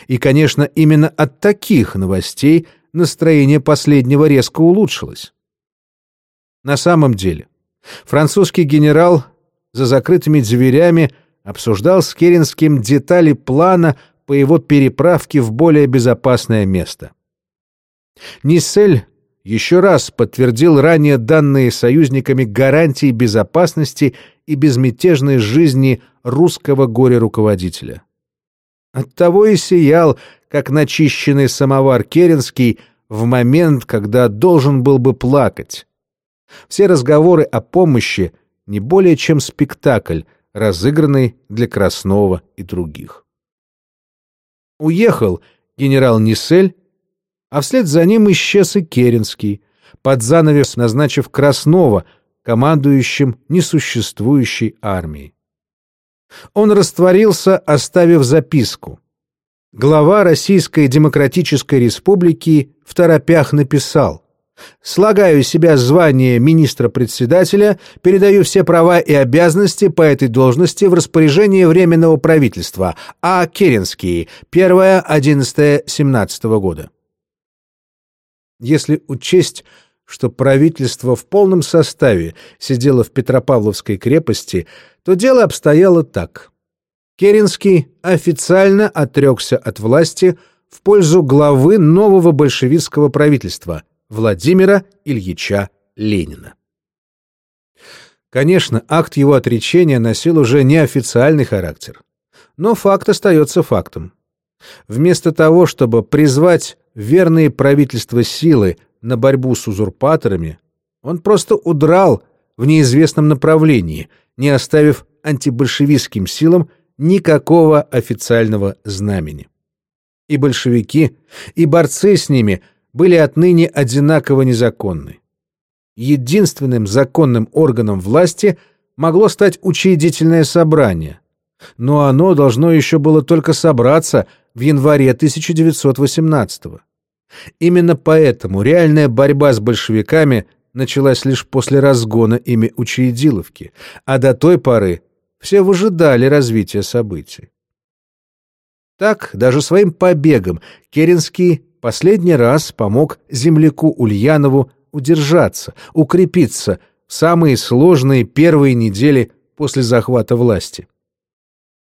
И, конечно, именно от таких новостей настроение последнего резко улучшилось. На самом деле, французский генерал за закрытыми дверями обсуждал с Керенским детали плана по его переправке в более безопасное место. Ниссель еще раз подтвердил ранее данные союзниками гарантии безопасности и безмятежной жизни русского горе-руководителя. Оттого и сиял, как начищенный самовар Керенский в момент, когда должен был бы плакать. Все разговоры о помощи не более чем спектакль, разыгранный для Краснова и других. Уехал генерал Нисель а вслед за ним исчез и Керенский, под занавес назначив Краснова командующим несуществующей армией. Он растворился, оставив записку. Глава Российской Демократической Республики в торопях написал Слагаю себя звание министра-председателя, передаю все права и обязанности по этой должности в распоряжение Временного правительства, а Керенский, 1-11-17 года. Если учесть, что правительство в полном составе сидело в Петропавловской крепости, то дело обстояло так. Керенский официально отрекся от власти в пользу главы нового большевистского правительства Владимира Ильича Ленина. Конечно, акт его отречения носил уже неофициальный характер. Но факт остается фактом. Вместо того, чтобы призвать верные правительства силы на борьбу с узурпаторами, он просто удрал в неизвестном направлении, не оставив антибольшевистским силам никакого официального знамени. И большевики, и борцы с ними были отныне одинаково незаконны. Единственным законным органом власти могло стать учредительное собрание, но оно должно еще было только собраться в январе 1918 года. Именно поэтому реальная борьба с большевиками началась лишь после разгона ими Учредиловки, а до той поры все выжидали развития событий. Так, даже своим побегом Керенский последний раз помог земляку Ульянову удержаться, укрепиться в самые сложные первые недели после захвата власти.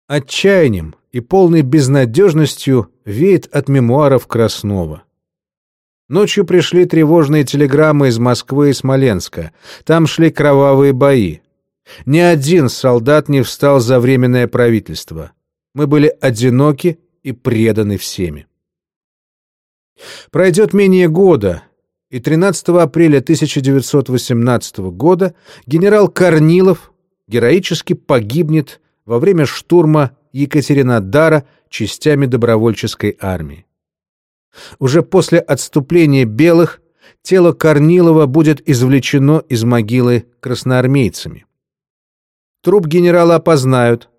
Отчаянием и полной безнадежностью веет от мемуаров Краснова. Ночью пришли тревожные телеграммы из Москвы и Смоленска. Там шли кровавые бои. Ни один солдат не встал за Временное правительство. Мы были одиноки и преданы всеми. Пройдет менее года, и 13 апреля 1918 года генерал Корнилов героически погибнет во время штурма Екатеринодара частями добровольческой армии. Уже после отступления белых тело Корнилова будет извлечено из могилы красноармейцами. Труп генерала опознают,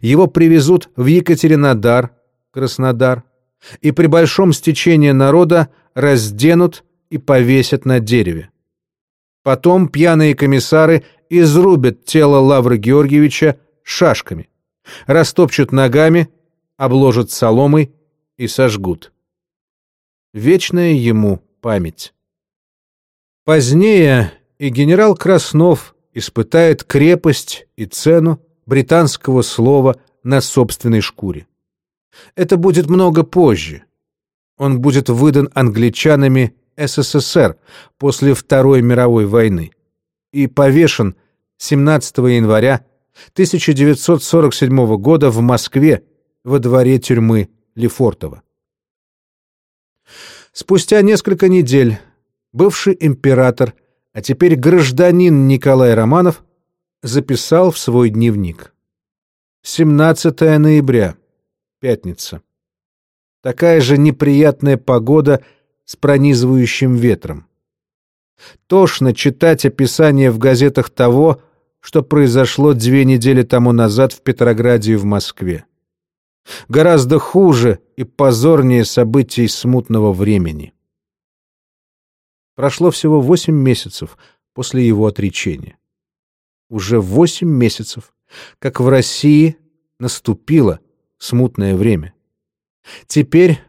его привезут в Екатеринодар, Краснодар, и при большом стечении народа разденут и повесят на дереве. Потом пьяные комиссары изрубят тело Лавры Георгиевича шашками, растопчут ногами, обложат соломой и сожгут вечная ему память. Позднее и генерал Краснов испытает крепость и цену британского слова на собственной шкуре. Это будет много позже. Он будет выдан англичанами СССР после Второй мировой войны и повешен 17 января 1947 года в Москве во дворе тюрьмы Лефортово. Спустя несколько недель бывший император, а теперь гражданин Николай Романов, записал в свой дневник. 17 ноября, пятница. Такая же неприятная погода с пронизывающим ветром. Тошно читать описание в газетах того, что произошло две недели тому назад в Петрограде и в Москве гораздо хуже и позорнее событий смутного времени. Прошло всего восемь месяцев после его отречения. Уже восемь месяцев, как в России наступило смутное время. Теперь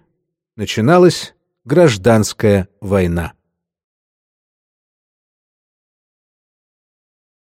начиналась гражданская война.